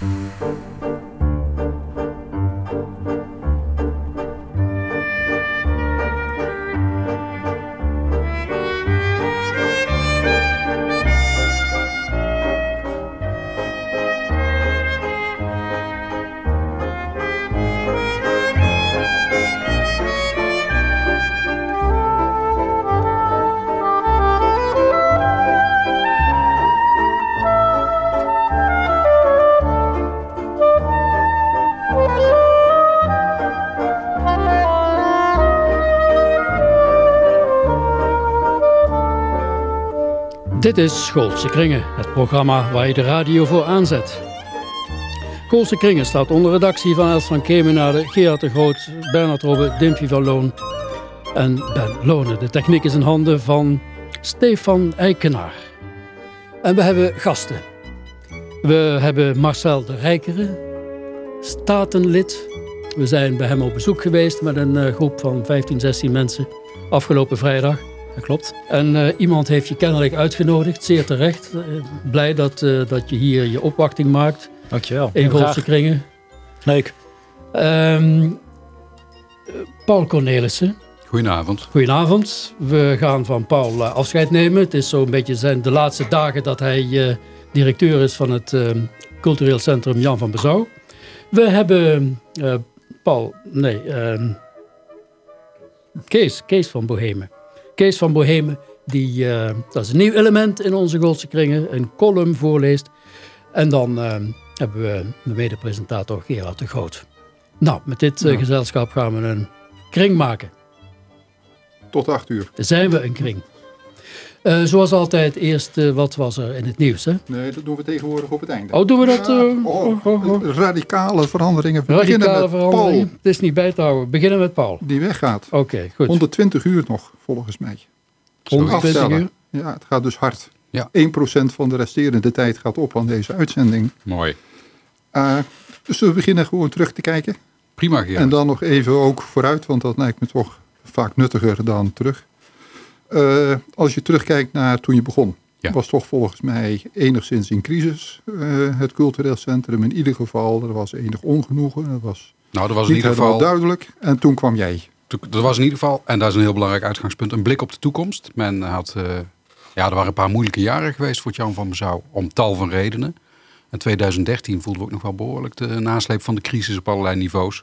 Música Dit is Schoolse Kringen, het programma waar je de radio voor aanzet. Schoolse Kringen staat onder redactie van Els van Kemenade, Gerard de Groot, Bernard Robbe, Dimpje van Loon en Ben Lonen. De techniek is in handen van Stefan Eikenaar. En we hebben gasten. We hebben Marcel de Rijkere, statenlid. We zijn bij hem op bezoek geweest met een eh, groep van 15, 16 mensen afgelopen vrijdag dat klopt. En uh, iemand heeft je kennelijk uitgenodigd, zeer terecht. Uh, blij dat, uh, dat je hier je opwachting maakt. Dankjewel. In Golse kringen. Leuk. Um, Paul Cornelissen. Goedenavond. Goedenavond. We gaan van Paul afscheid nemen. Het is zo'n beetje zijn de laatste dagen dat hij directeur is van het cultureel centrum Jan van Bezouw. We hebben Paul, nee, ehm, Kees, Kees van Bohemen. Kees van Bohemen, die, uh, dat is een nieuw element in onze Goldse kringen, een column voorleest. En dan uh, hebben we de mede-presentator Gerard de Groot. Nou, met dit uh, ja. gezelschap gaan we een kring maken. Tot acht uur. Dan zijn we een kring. Zoals altijd, eerst wat was er in het nieuws? Hè? Nee, dat doen we tegenwoordig op het einde. Oh, doen we dat? Ja, oh, oh, oh. Radicale veranderingen. We radicale met veranderingen. Paul. Het is niet bij te houden. We beginnen met Paul. Die weggaat. Oké, okay, goed. 120 uur nog, volgens mij. 120 uur? Ja, het gaat dus hard. Ja. 1% van de resterende tijd gaat op aan deze uitzending. Mooi. Uh, dus we beginnen gewoon terug te kijken. Prima, Gerard. En dan nog even ook vooruit, want dat lijkt me toch vaak nuttiger dan terug. Uh, als je terugkijkt naar toen je begon, ja. was toch volgens mij enigszins in crisis. Uh, het cultureel centrum in ieder geval, er was enig ongenoegen. Dat was, nou, er was in ieder geval duidelijk. En toen kwam jij. Er was in ieder geval, en dat is een heel belangrijk uitgangspunt, een blik op de toekomst. Men had, uh, ja, er waren een paar moeilijke jaren geweest voor Jan van Bezouw, om tal van redenen. En 2013 voelden we ook nog wel behoorlijk de nasleep van de crisis op allerlei niveaus.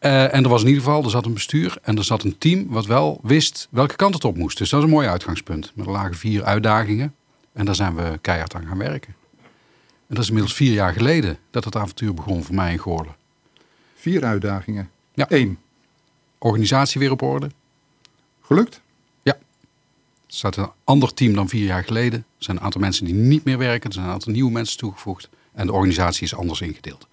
Uh, en er was in ieder geval, er zat een bestuur en er zat een team wat wel wist welke kant het op moest. Dus dat is een mooi uitgangspunt. Met er lagen vier uitdagingen en daar zijn we keihard aan gaan werken. En dat is inmiddels vier jaar geleden dat het avontuur begon voor mij in Goorlen. Vier uitdagingen? Ja. Eén. Organisatie weer op orde. Gelukt? Ja. Er staat een ander team dan vier jaar geleden. Er zijn een aantal mensen die niet meer werken. Er zijn een aantal nieuwe mensen toegevoegd. En de organisatie is anders ingedeeld.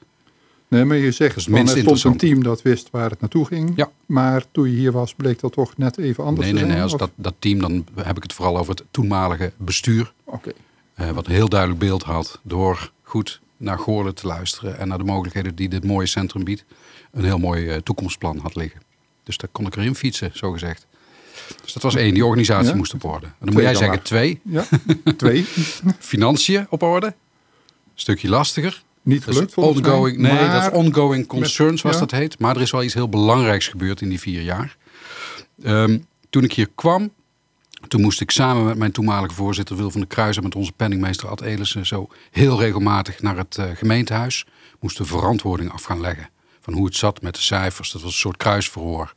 Nee, maar je zegt, van, er stond een team dat wist waar het naartoe ging. Ja. Maar toen je hier was, bleek dat toch net even anders Nee, te nee, zijn? nee. Als of- dat, dat team, dan heb ik het vooral over het toenmalige bestuur. Oké. eh, wat een heel duidelijk beeld had door goed naar Goorlen te luisteren. En naar de mogelijkheden die dit mooie centrum biedt. Een heel mooi eh, toekomstplan had liggen. Dus daar kon ik erin fietsen, zo gezegd. Dus dat was één, die organisatie Ja. moest op orde. En dan moet jij zeggen twee. Ja, twee. Financiën op orde. Stukje lastiger. Niet is gelukt volgens ongoing, mij. nee, dat ongoing concerns, zoals ja. dat heet. Maar er is wel iets heel belangrijks gebeurd in die vier jaar. Ehm, toen ik hier kwam, toen moest ik samen met mijn toenmalige voorzitter Wil van der Kruis en met onze penningmeester Ad Elissen zo heel regelmatig naar het eh, gemeentehuis. Moesten verantwoording af gaan leggen van hoe het zat met de cijfers. Dat was een soort kruisverhoor.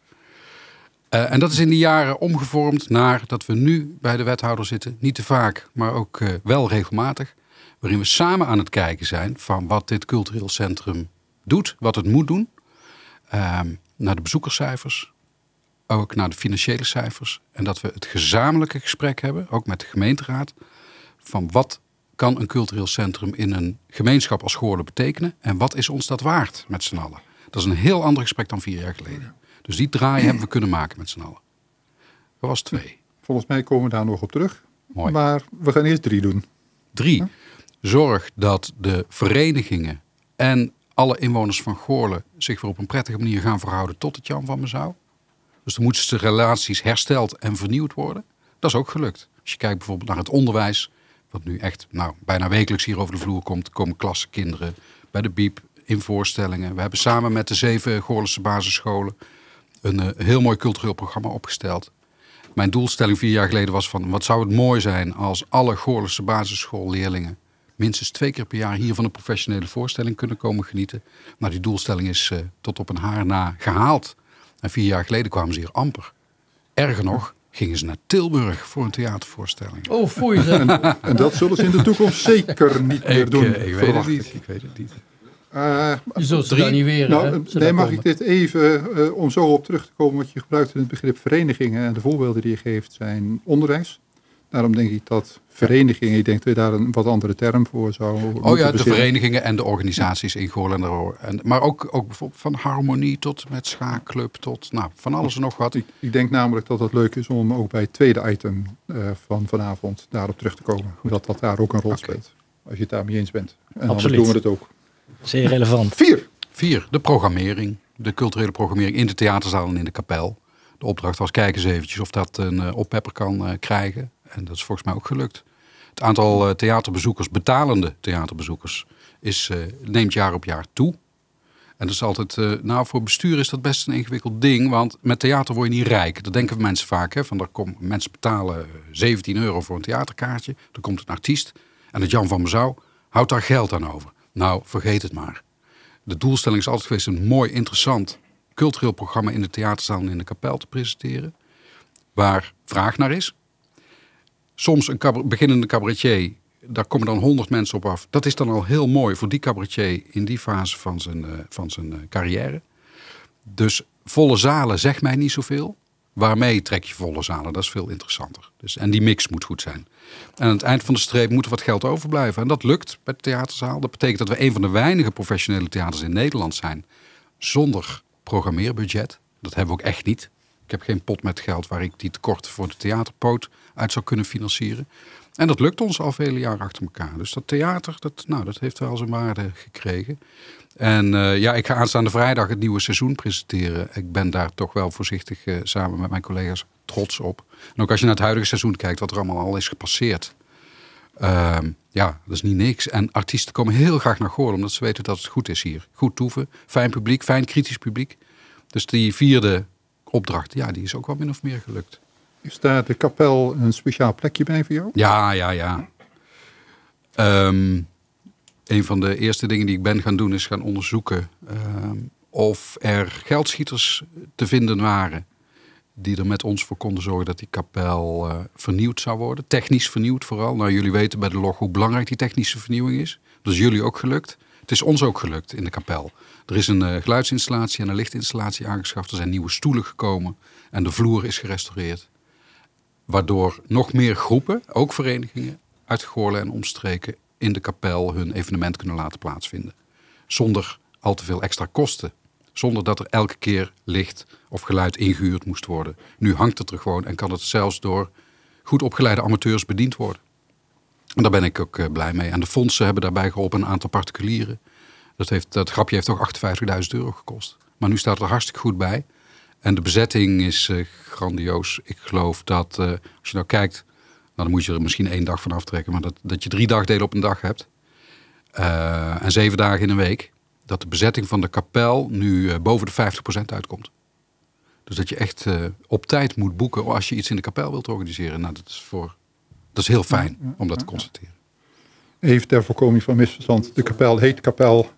Eh, en dat is in die jaren omgevormd naar dat we nu bij de wethouder zitten. Niet te vaak, maar ook eh, wel regelmatig. Waarin we samen aan het kijken zijn van wat dit cultureel centrum doet. Wat het moet doen. Ehm, naar de bezoekerscijfers. Ook naar de financiële cijfers. En dat we het gezamenlijke gesprek hebben, ook met de gemeenteraad. Van wat kan een cultureel centrum in een gemeenschap als Goorlen betekenen. En wat is ons dat waard met z'n allen. Dat is een heel ander gesprek dan vier jaar geleden. Dus die draai hebben we kunnen maken met z'n allen. Dat was twee. volgens mij komen we daar nog op terug. Mooi. Maar we gaan eerst drie doen. Drie, zorg dat de verenigingen en alle inwoners van Goorlen zich weer op een prettige manier gaan verhouden tot het Jan van Mezouw. Dus er moeten de relaties hersteld en vernieuwd worden. Dat is ook gelukt. Als je kijkt bijvoorbeeld naar het onderwijs, wat nu echt nou, bijna wekelijks hier over de vloer komt, komen klassenkinderen bij de BIEB in voorstellingen. We hebben samen met de zeven Goorlense basisscholen een uh, heel mooi cultureel programma opgesteld. Mijn doelstelling vier jaar geleden was van wat zou het mooi zijn als alle Goorlense basisschoolleerlingen minstens twee keer per jaar hier van een professionele voorstelling kunnen komen genieten. Maar die doelstelling is uh, tot op een haar na gehaald. En vier jaar geleden kwamen ze hier amper. Erger nog, gingen ze naar Tilburg voor een theatervoorstelling. Oh, voor je en, en dat zullen ze in de toekomst zeker niet meer ik, doen. Uh, ik, weet het niet, ik weet het niet. Uh, je zult ze daar niet weer. Nou, nee, mag ik dit even, uh, om zo op terug te komen, wat je gebruikt in het begrip verenigingen en de voorbeelden die je geeft zijn onderwijs. Daarom denk ik dat verenigingen, ik denk dat je daar een wat andere term voor zou Oh ja, de verenigingen en de organisaties in Goorlen. En, maar ook, ook bijvoorbeeld van harmonie tot met schaakclub tot nou, van alles en nog wat. Ik, ik denk namelijk dat het leuk is om ook bij het tweede item uh, van vanavond daarop terug te komen. Dat dat daar ook een rol okay. speelt. Als je het daarmee eens bent. En Absoluut. dan doen we het ook. Zeer relevant. Vier. Vier, de programmering. De culturele programmering in de theaterzaal en in de kapel. De opdracht was kijk eens eventjes of dat een uh, oppepper kan uh, krijgen. En dat is volgens mij ook gelukt. Het aantal uh, theaterbezoekers, betalende theaterbezoekers, is, neemt jaar op jaar toe. En dat is altijd, nou voor bestuur is dat best een ingewikkeld ding. Want met theater word je niet rijk. Dat denken mensen vaak. Hè, van, er kom, mensen betalen 17 euro voor een theaterkaartje. Dan komt een artiest. En het Jan van Mezouw houdt daar geld aan over. Nou, vergeet het maar. De doelstelling is altijd geweest een mooi, interessant cultureel programma in de theaterzaal en in de kapel te presenteren. Waar vraag naar is. Soms een beginnende cabaretier, daar komen dan honderd mensen op af. Dat is dan al heel mooi voor die cabaretier in die fase van zijn, uh, van zijn uh, carrière. Dus volle zalen zegt mij niet zoveel. Waarmee trek je volle zalen? Dat is veel interessanter. Dus, en die mix moet goed zijn. En aan het eind van de streep moet er wat geld overblijven. En dat lukt bij de theaterzaal. Dat betekent dat we een van de weinige professionele theaters in Nederland zijn. Zonder programmeerbudget. Dat hebben we ook echt niet. Ik heb geen pot met geld waar ik die tekorten voor de theaterpoot uit zou kunnen financieren. En dat lukt ons al vele jaren achter elkaar. Dus dat theater, dat, nou, dat heeft wel zijn waarde gekregen. En uh, ja, ik ga aanstaande vrijdag het nieuwe seizoen presenteren. Ik ben daar toch wel voorzichtig uh, samen met mijn collega's trots op. En ook als je naar het huidige seizoen kijkt, wat er allemaal al is gepasseerd. Uh, ja, dat is niet niks. En artiesten komen heel graag naar Goorlen, omdat ze weten dat het goed is hier. Goed toeven, fijn publiek, fijn kritisch publiek. Dus die vierde opdracht, ja, die is ook wel min of meer gelukt. Is daar de kapel een speciaal plekje bij voor jou? Ja, ja, ja. Um, een van de eerste dingen die ik ben gaan doen is gaan onderzoeken um, of er geldschieters te vinden waren die er met ons voor konden zorgen dat die kapel uh, vernieuwd zou worden. Technisch vernieuwd vooral. Nou, jullie weten bij de log hoe belangrijk die technische vernieuwing is. Dat is jullie ook gelukt. Het is ons ook gelukt in de kapel. Er is een uh, geluidsinstallatie en een lichtinstallatie aangeschaft. Er zijn nieuwe stoelen gekomen en de vloer is gerestaureerd. Waardoor nog meer groepen, ook verenigingen, uit Goorlen en omstreken in de kapel hun evenement kunnen laten plaatsvinden. Zonder al te veel extra kosten. Zonder dat er elke keer licht of geluid ingehuurd moest worden. Nu hangt het er gewoon en kan het zelfs door goed opgeleide amateurs bediend worden. En daar ben ik ook uh, blij mee. En de fondsen hebben daarbij geholpen, een aantal particulieren. Dat, heeft, dat grapje heeft toch 58.000 euro gekost. Maar nu staat er hartstikke goed bij. En de bezetting is uh, grandioos. Ik geloof dat, uh, als je nou kijkt, nou, dan moet je er misschien één dag van aftrekken, maar dat, dat je drie dagdelen op een dag hebt. Uh, en zeven dagen in een week. Dat de bezetting van de kapel nu boven de 50% uitkomt. Dus dat je echt op tijd moet boeken als je iets in de kapel wilt organiseren. Nou, dat is, voor, dat is heel fijn ja, ja, om dat te constateren. Even ter voorkoming van misverstand. De kapel heet kapel,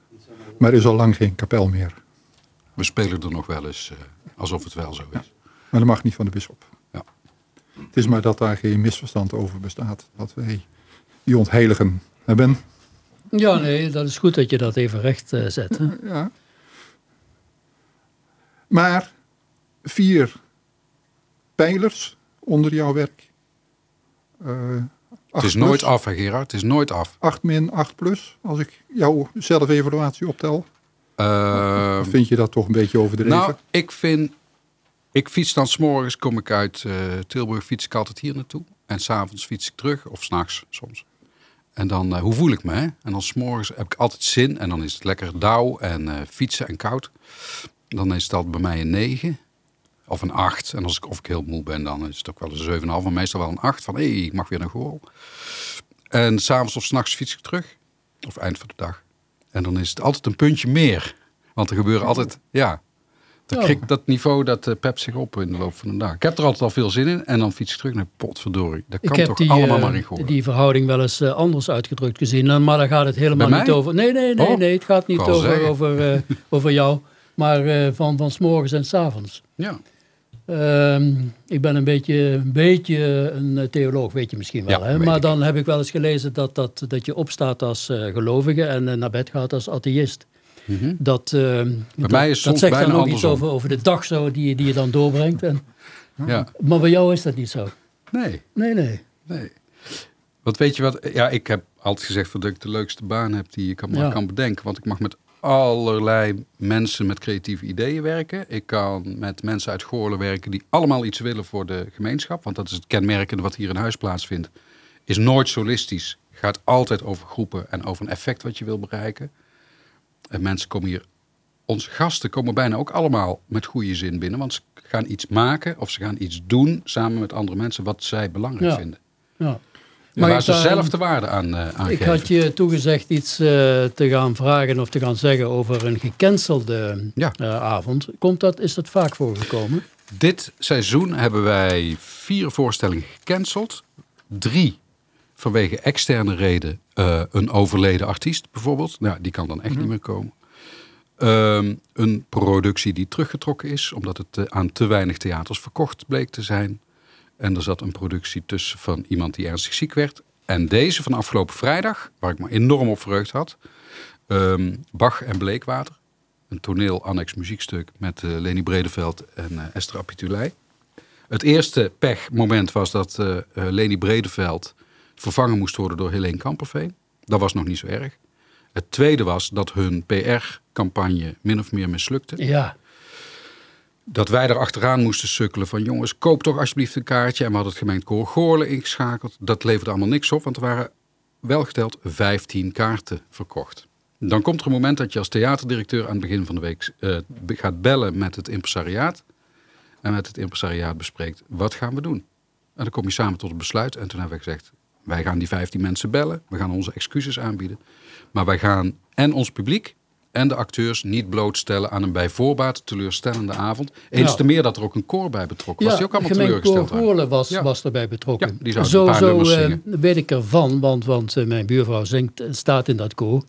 maar is al lang geen kapel meer. We spelen er nog wel eens alsof het wel zo is. Ja, maar dat mag niet van de bisschop. Ja. Het is maar dat daar geen misverstand over bestaat. Dat wij die ontheiligen hebben. Ja, nee, dat is goed dat je dat even recht uh, zet. Hè? Ja. Maar vier pijlers onder jouw werk. Uh, het is nooit af, hè, Gerard. Het is nooit af. 8 min 8 plus, als ik jouw zelfevaluatie optel. Uh, vind je dat toch een beetje overdreven? Nou, ik vind... Ik fiets dan s'morgens, kom ik uit uh, Tilburg, fiets ik altijd hier naartoe. En s'avonds fiets ik terug, of s'nachts soms. En dan, uh, hoe voel ik me? Hè? En dan s'morgens heb ik altijd zin. En dan is het lekker dauw en fietsen en koud. Dan is altijd bij mij een 9 of een 8. En als ik, of ik heel moe ben, dan is het ook wel een 7,5. Maar meestal wel een 8. Van hé, hey, ik mag weer naar Goorl. En s'avonds of s'nachts fiets ik terug. Of eind van de dag. En dan is het altijd een puntje meer. Want er gebeuren altijd, ja, dat, Ja. dat niveau dat uh, pept zich op in de loop van de dag. Ik heb er altijd al veel zin in. En dan fiets ik terug naar potverdorie. Dat Ik kan heb toch die, allemaal eh, maar in gooien. die verhouding wel eens eh, anders uitgedrukt gezien. En- Maar daar gaat het helemaal niet over. Nee, nee, nee, Oh, nee. Het gaat niet ik over, zeggen. over, eh, over jou. Maar eh, van, van 's morgens en 's avonds. Ja. Ehm, ik ben een beetje, een beetje een eh, theoloog, weet je misschien wel. Ja, hè? Maar dan heb ik wel eens gelezen dat, dat, dat je opstaat als eh, gelovige en eh, naar bed gaat als atheïst. Mhm. Dat, ehm, dat, mij is het dat zegt dan ook iets over, over de dag zo die, die je dan doorbrengt. En, ja. maar bij jou is dat niet zo. Nee. Nee, nee. Nee. Want weet je wat? Ja, ik heb altijd gezegd dat ik de leukste baan heb die je kan, maar Ja. kan bedenken. Want ik mag met allerlei mensen met creatieve ideeën werken. Ik kan met mensen uit Goorlen werken die allemaal iets willen voor de gemeenschap. Want dat is het kenmerkende wat hier in huis plaatsvindt. Is nooit solistisch. Gaat altijd over groepen en over een effect wat je wil bereiken. En mensen komen hier... Onze gasten komen bijna ook allemaal met goede zin binnen. Want ze gaan iets maken of ze gaan iets doen samen met andere mensen wat zij belangrijk Ja. vinden. Ja. Maar waar ze eh, zelf de waarde aan, aan Ik had je toegezegd iets eh, te gaan vragen of te gaan zeggen over een gecancelde Ja. avond. Komt dat, is dat vaak voorgekomen? Dit seizoen hebben wij vier voorstellingen gecanceld. Drie vanwege externe reden. een overleden artiest bijvoorbeeld. Nou, die kan dan echt niet meer komen. Ehm, een productie die teruggetrokken is, omdat het aan te weinig theaters verkocht bleek te zijn. En er zat een productie tussen van iemand die ernstig ziek werd. En deze van afgelopen vrijdag, waar ik me enorm op verheugd had. ehm, Bach en Bleekwater. Een toneel annex muziekstuk met eh, Leni Bredeveld en eh, Esther Apitulei. Het eerste pechmoment was dat eh, Leni Bredeveld vervangen moest worden door Helene Kamperveen. Dat was nog niet zo erg. Het tweede was dat hun PR-campagne min of meer mislukte. Ja. Dat wij er achteraan moesten sukkelen van jongens, koop toch alsjeblieft een kaartje. En we hadden het gemeentekoor Goorlen ingeschakeld. Dat leverde allemaal niks op, want er waren wel geteld 15 kaarten verkocht. Dan komt er een moment dat je als theaterdirecteur aan het begin van de week eh, gaat bellen met het impresariaat. En met het impresariaat bespreekt, wat gaan we doen? En dan kom je samen tot een besluit. En toen hebben we gezegd, wij gaan die 15 mensen bellen. We gaan onze excuses aanbieden. Maar wij gaan en ons publiek en de acteurs niet blootstellen aan een bij voorbaat teleurstellende avond. Eens Ja. te meer dat er ook een koor bij betrokken was. die ook allemaal koor teleurgesteld. Goorlen was, Ja. was erbij betrokken. Ja, die zo een paar zo eh, weet ik ervan, want, want eh, mijn buurvrouw zingt, staat in dat koor.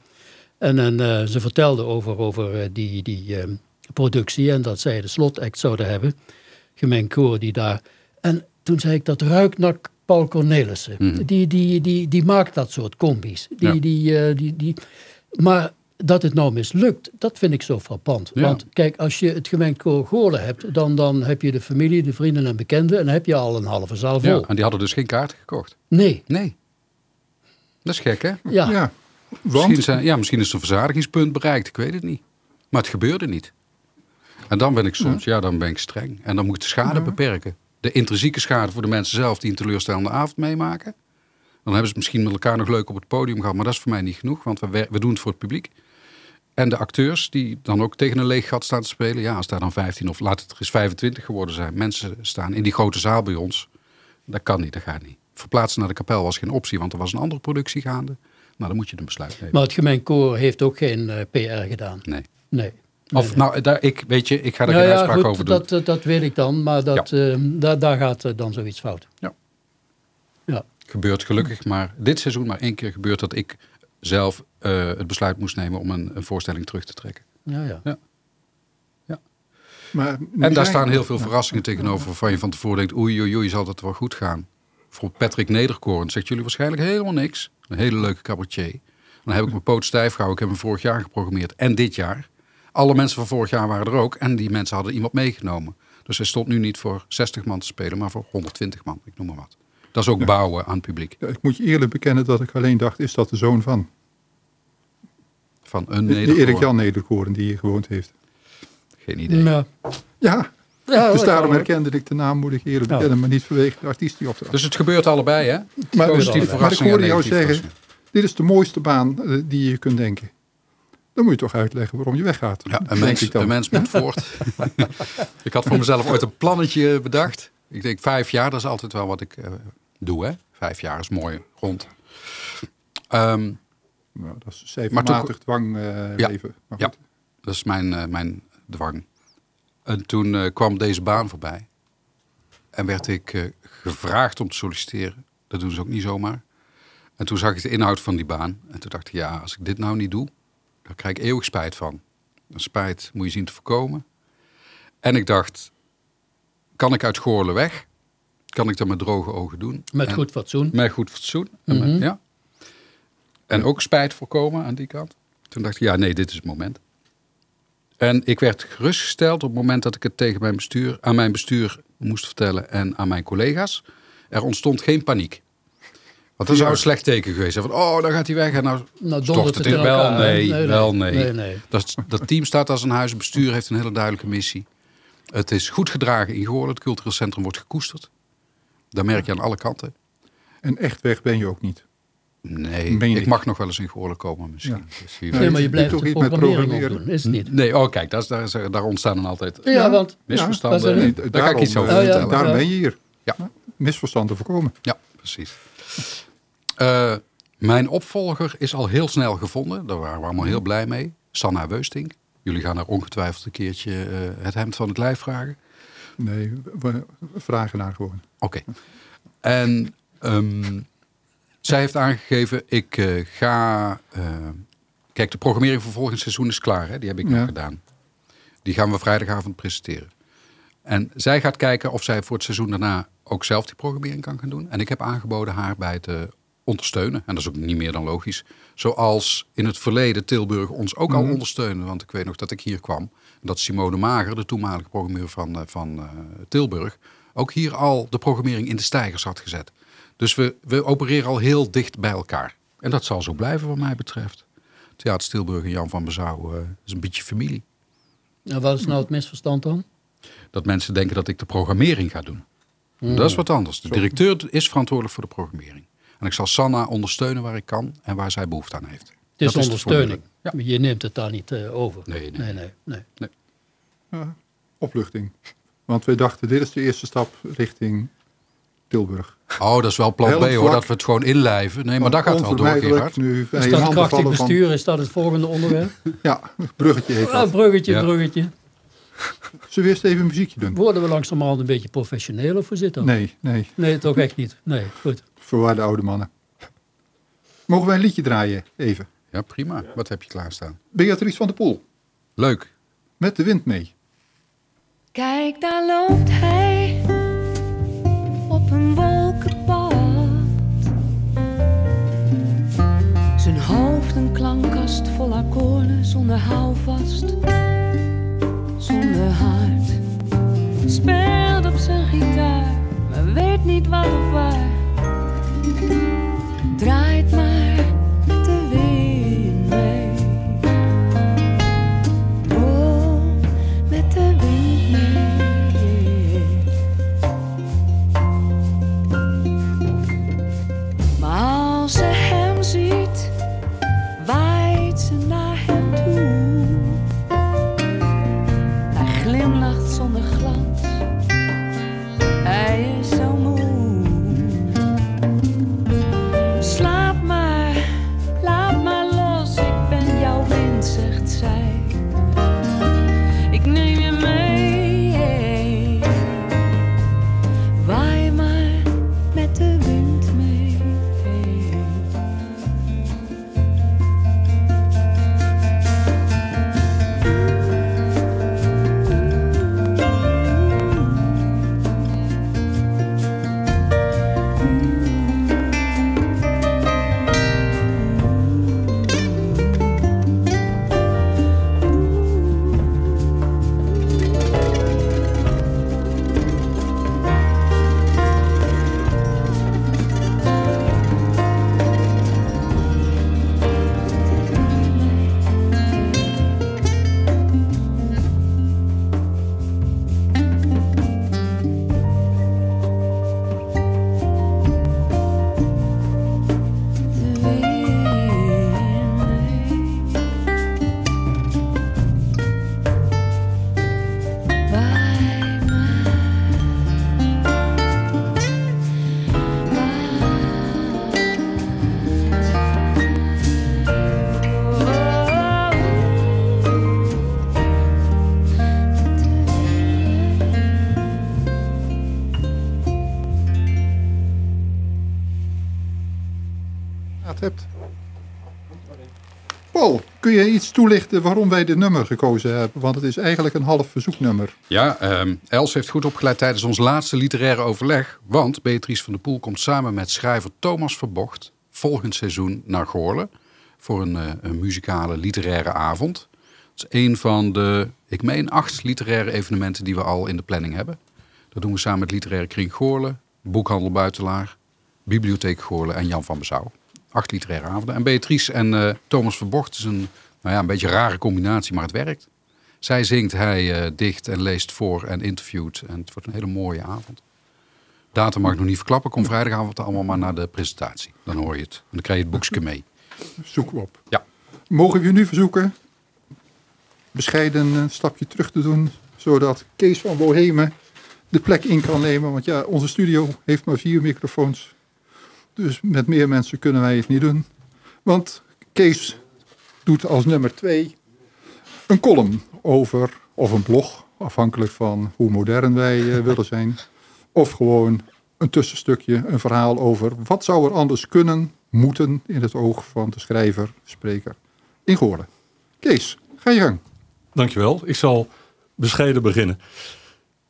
En, en eh, ze vertelde over, over eh, die, die eh, productie en dat zij de slotact zouden hebben. Gemengd koor die daar. En toen zei ik, dat ruikt naar Paul Cornelissen. Mhm. Die, die, die, die maakt dat soort combi's. Die, Ja. die, eh, die, die, maar dat het nou mislukt, dat vind ik zo frappant. Ja. Want kijk, als je het gemengd Goorlen hebt, dan, dan heb je de familie, de vrienden en bekenden en dan heb je al een halve zaal vol. Ja, en die hadden dus geen kaarten gekocht. Nee, Nee. Dat is gek, hè? ja. Ja, Misschien, want zijn, ja, misschien is er een verzadigingspunt bereikt, ik weet het niet. Maar het gebeurde niet. En dan ben ik soms, ja, dan ben ik streng. En dan moet ik de schade beperken. De intrinsieke schade voor de mensen zelf die een teleurstellende avond meemaken. Dan hebben ze het misschien met elkaar nog leuk op het podium gehad, maar dat is voor mij niet genoeg, want we, we doen het voor het publiek. En de acteurs die dan ook tegen een leeg gat staan te spelen. Ja, als daar dan 15 of laat het er eens 25 geworden zijn. Mensen staan in die grote zaal bij ons. Dat kan niet, dat gaat niet. Verplaatsen naar de kapel was geen optie, want er was een andere productie gaande. Nou, dan moet je een besluit nemen. Maar het gemengd koor heeft ook geen eh, PR gedaan. Nee. Nee. Of nou, daar, ik, weet je, ik ga er Ja, geen ja, uitspraak goed, over doen. dat, dat, dat weet ik dan, maar dat, eh, daar, daar gaat eh, dan zoiets fout. Ja. Ja. Gebeurt gelukkig maar dit seizoen maar één keer gebeurt dat ik zelf eh, het besluit moest nemen om een, een voorstelling terug te trekken. Ja, ja. maar nu En daar staan heel veel verrassingen tegenover waarvan je van tevoren denkt, oei oei oei, zal dat wel goed gaan. Bijvoorbeeld Patrick Nederkoorn zegt jullie waarschijnlijk helemaal niks. Een hele leuke cabaretier. Dan heb ik mijn poot stijf gehouden. Ik heb hem vorig jaar geprogrammeerd en dit jaar. Alle mensen van vorig jaar waren er ook en die mensen hadden iemand meegenomen. Dus hij stond nu niet voor 60 man te spelen, maar voor 120 man, ik noem maar wat. Dat is ook bouwen aan het publiek. Ja, ik moet je eerlijk bekennen dat ik alleen dacht, is dat de zoon van? Van een De, de Erik Nederkoorn. Jan Nederkoren die hier gewoond heeft. Geen idee. Ja. Ja, Ja, dus daarom herkende ik de naam, moet ik eerlijk Ja. bekennen, maar niet vanwege de artiest die optrad. Dus het gebeurt allebei, hè? maar, positieve maar ik hoorde jou zeggen, dit is de mooiste baan eh, die je kunt denken. Dan moet je toch uitleggen waarom je weggaat. Ja, een mens, een mens moet voort. ik had voor mezelf ooit een plannetje bedacht. Ik denk vijf jaar, dat is altijd wel wat ik eh, doe. Hè? Vijf jaar is mooi, rond. Ehm, nou, dat is cijfermatig dwang uh, ja, leven. Maar ja, dat is mijn, uh, mijn dwang. En toen uh, kwam deze baan voorbij. En werd ik gevraagd om te solliciteren. Dat doen ze ook niet zomaar. En toen zag ik de inhoud van die baan. En toen dacht ik, ja, als ik dit nou niet doe, dan krijg ik eeuwig spijt van. Een spijt moet je zien te voorkomen. En ik dacht, kan ik uit Goorlen weg? Kan ik dat met droge ogen doen? Met goed fatsoen. Met goed fatsoen, mm -hmm. ja. En ook spijt voorkomen aan die kant. Toen dacht ik, ja, nee, dit is het moment. En ik werd gerustgesteld op het moment dat ik het tegen mijn bestuur, aan mijn bestuur moest vertellen en aan mijn collega's. Er ontstond geen paniek. Want dat zou een slecht teken geweest zijn. Van, oh, dan gaat hij weg en nou, nou stort het in. Wel, nee, nee, wel, nee. nee, nee. Dat, dat team staat als een huis. Het bestuur heeft een hele duidelijke missie. Het is goed gedragen in Goorlen. Het cultureel centrum wordt gekoesterd. Dat merk je aan alle kanten. En echt weg ben je ook niet. Nee, ik niet? mag nog wel eens in Goorlen komen misschien. Ja. Dus Nee, maar je blijft toch iets met programmeren? is het niet? Nee, oh kijk, daar, is- daar, is- daar ontstaan dan altijd Ja, want misverstanden. dat is er Daar niet. ga ik iets over Oh, ja. vertellen. Daarom ben je hier. Ja. Misverstanden voorkomen. Ja, precies. Eh, mijn opvolger is al heel snel gevonden. Daar waren we allemaal heel blij mee. Sanna Weusting. Jullie gaan haar ongetwijfeld een keertje eh, het hemd van het lijf vragen. Nee, we vragen naar gewoon. Oké. En ehm, zij heeft aangegeven, ik eh, ga... eh, kijk, de programmering voor volgend seizoen is klaar. Hè? Die heb ik Ja. nog gedaan. Die gaan we vrijdagavond presenteren. En zij gaat kijken of zij voor het seizoen daarna ook zelf die programmering kan gaan doen. En ik heb aangeboden haar bij te ondersteunen. En dat is ook niet meer dan logisch. Zoals in het verleden Tilburg ons ook al Mhm. ondersteunde. Want ik weet nog dat ik hier kwam. Dat Simone Mager, de toenmalige programmeur van, eh, van eh, Tilburg... ook hier al de programmering in de stijgers had gezet. Dus we, we opereren al heel dicht bij elkaar. En dat zal zo blijven wat mij betreft. Theater Tilburg en Jan van Bezouw eh, is een beetje familie. Nou, wat is nou het misverstand dan? Dat mensen denken dat ik de programmering ga doen. Hmm. Dat is wat anders. De directeur is verantwoordelijk voor de programmering. En ik zal Sanna ondersteunen waar ik kan en waar zij behoefte aan heeft. Het is Dat ondersteuning. Maar je neemt het daar niet eh, over. Nee, nee. nee, nee, nee. Ja, opluchting. Want wij dachten, dit is de eerste stap richting Tilburg. Oh, dat is wel plan Heel B hoor, dat we het gewoon inlijven. Nee, maar dat gaat wel door, Gerard. Nu Is dat krachtig van- bestuur? Is dat het volgende onderwerp? Ja, bruggetje heet Ah, dat. bruggetje, Ja. bruggetje. Zullen we eerst even een muziekje doen? Worden we langzamerhand een beetje professioneel of hoe zit dat? Nee, nee, Nee, toch echt niet. Nee, goed. verwaarde oude mannen. Mogen wij een liedje draaien, even? Ja, prima. Wat heb je klaarstaan? Beatrice van der Poel, Leuk. met de wind mee. Kijk, daar loopt hij op een wolkenpad. Zijn hoofd een klankkast vol akkoorden zonder houvast, zonder hart. Speelt op zijn gitaar, maar weet niet waar of waar. Draait maar kun je iets toelichten waarom wij dit nummer gekozen hebben? Want het is eigenlijk een half verzoeknummer. Ja, um, Els heeft goed opgeleid tijdens ons laatste literaire overleg. Want Beatrice van der Poel komt samen met schrijver Thomas Verbocht volgend seizoen naar Goorlen. Voor een, uh, een muzikale literaire avond. Dat is een van de, ik meen, acht literaire evenementen die we al in de planning hebben. Dat doen we samen met Literaire Kring Goorlen, Boekhandel Buitelaar, Bibliotheek Goorlen en Jan van Bezouw. Acht literaire avonden. En Beatrice en uh, Thomas Verbocht is een, nou ja, een beetje een rare combinatie, maar het werkt. Zij zingt, hij uh, dicht en leest voor en interviewt. En het wordt een hele mooie avond. Datum mag ik nog niet verklappen. Kom vrijdagavond allemaal maar naar de presentatie. Dan hoor je het. En dan krijg je het boekje mee. Zoeken we op. Ja. Mogen we u nu verzoeken bescheiden een stapje terug te doen, zodat Kees van Bohemen de plek in kan nemen. Want ja, onze studio heeft maar vier microfoons. Dus met meer mensen kunnen wij het niet doen. Want Kees doet als nummer twee een column over, of een blog, afhankelijk van hoe modern wij uh, willen zijn. Of gewoon een tussenstukje, een verhaal over wat zou er anders kunnen, moeten in het oog van de schrijver, spreker in Goorlen. Kees, ga je gang. Dankjewel. Ik zal bescheiden beginnen.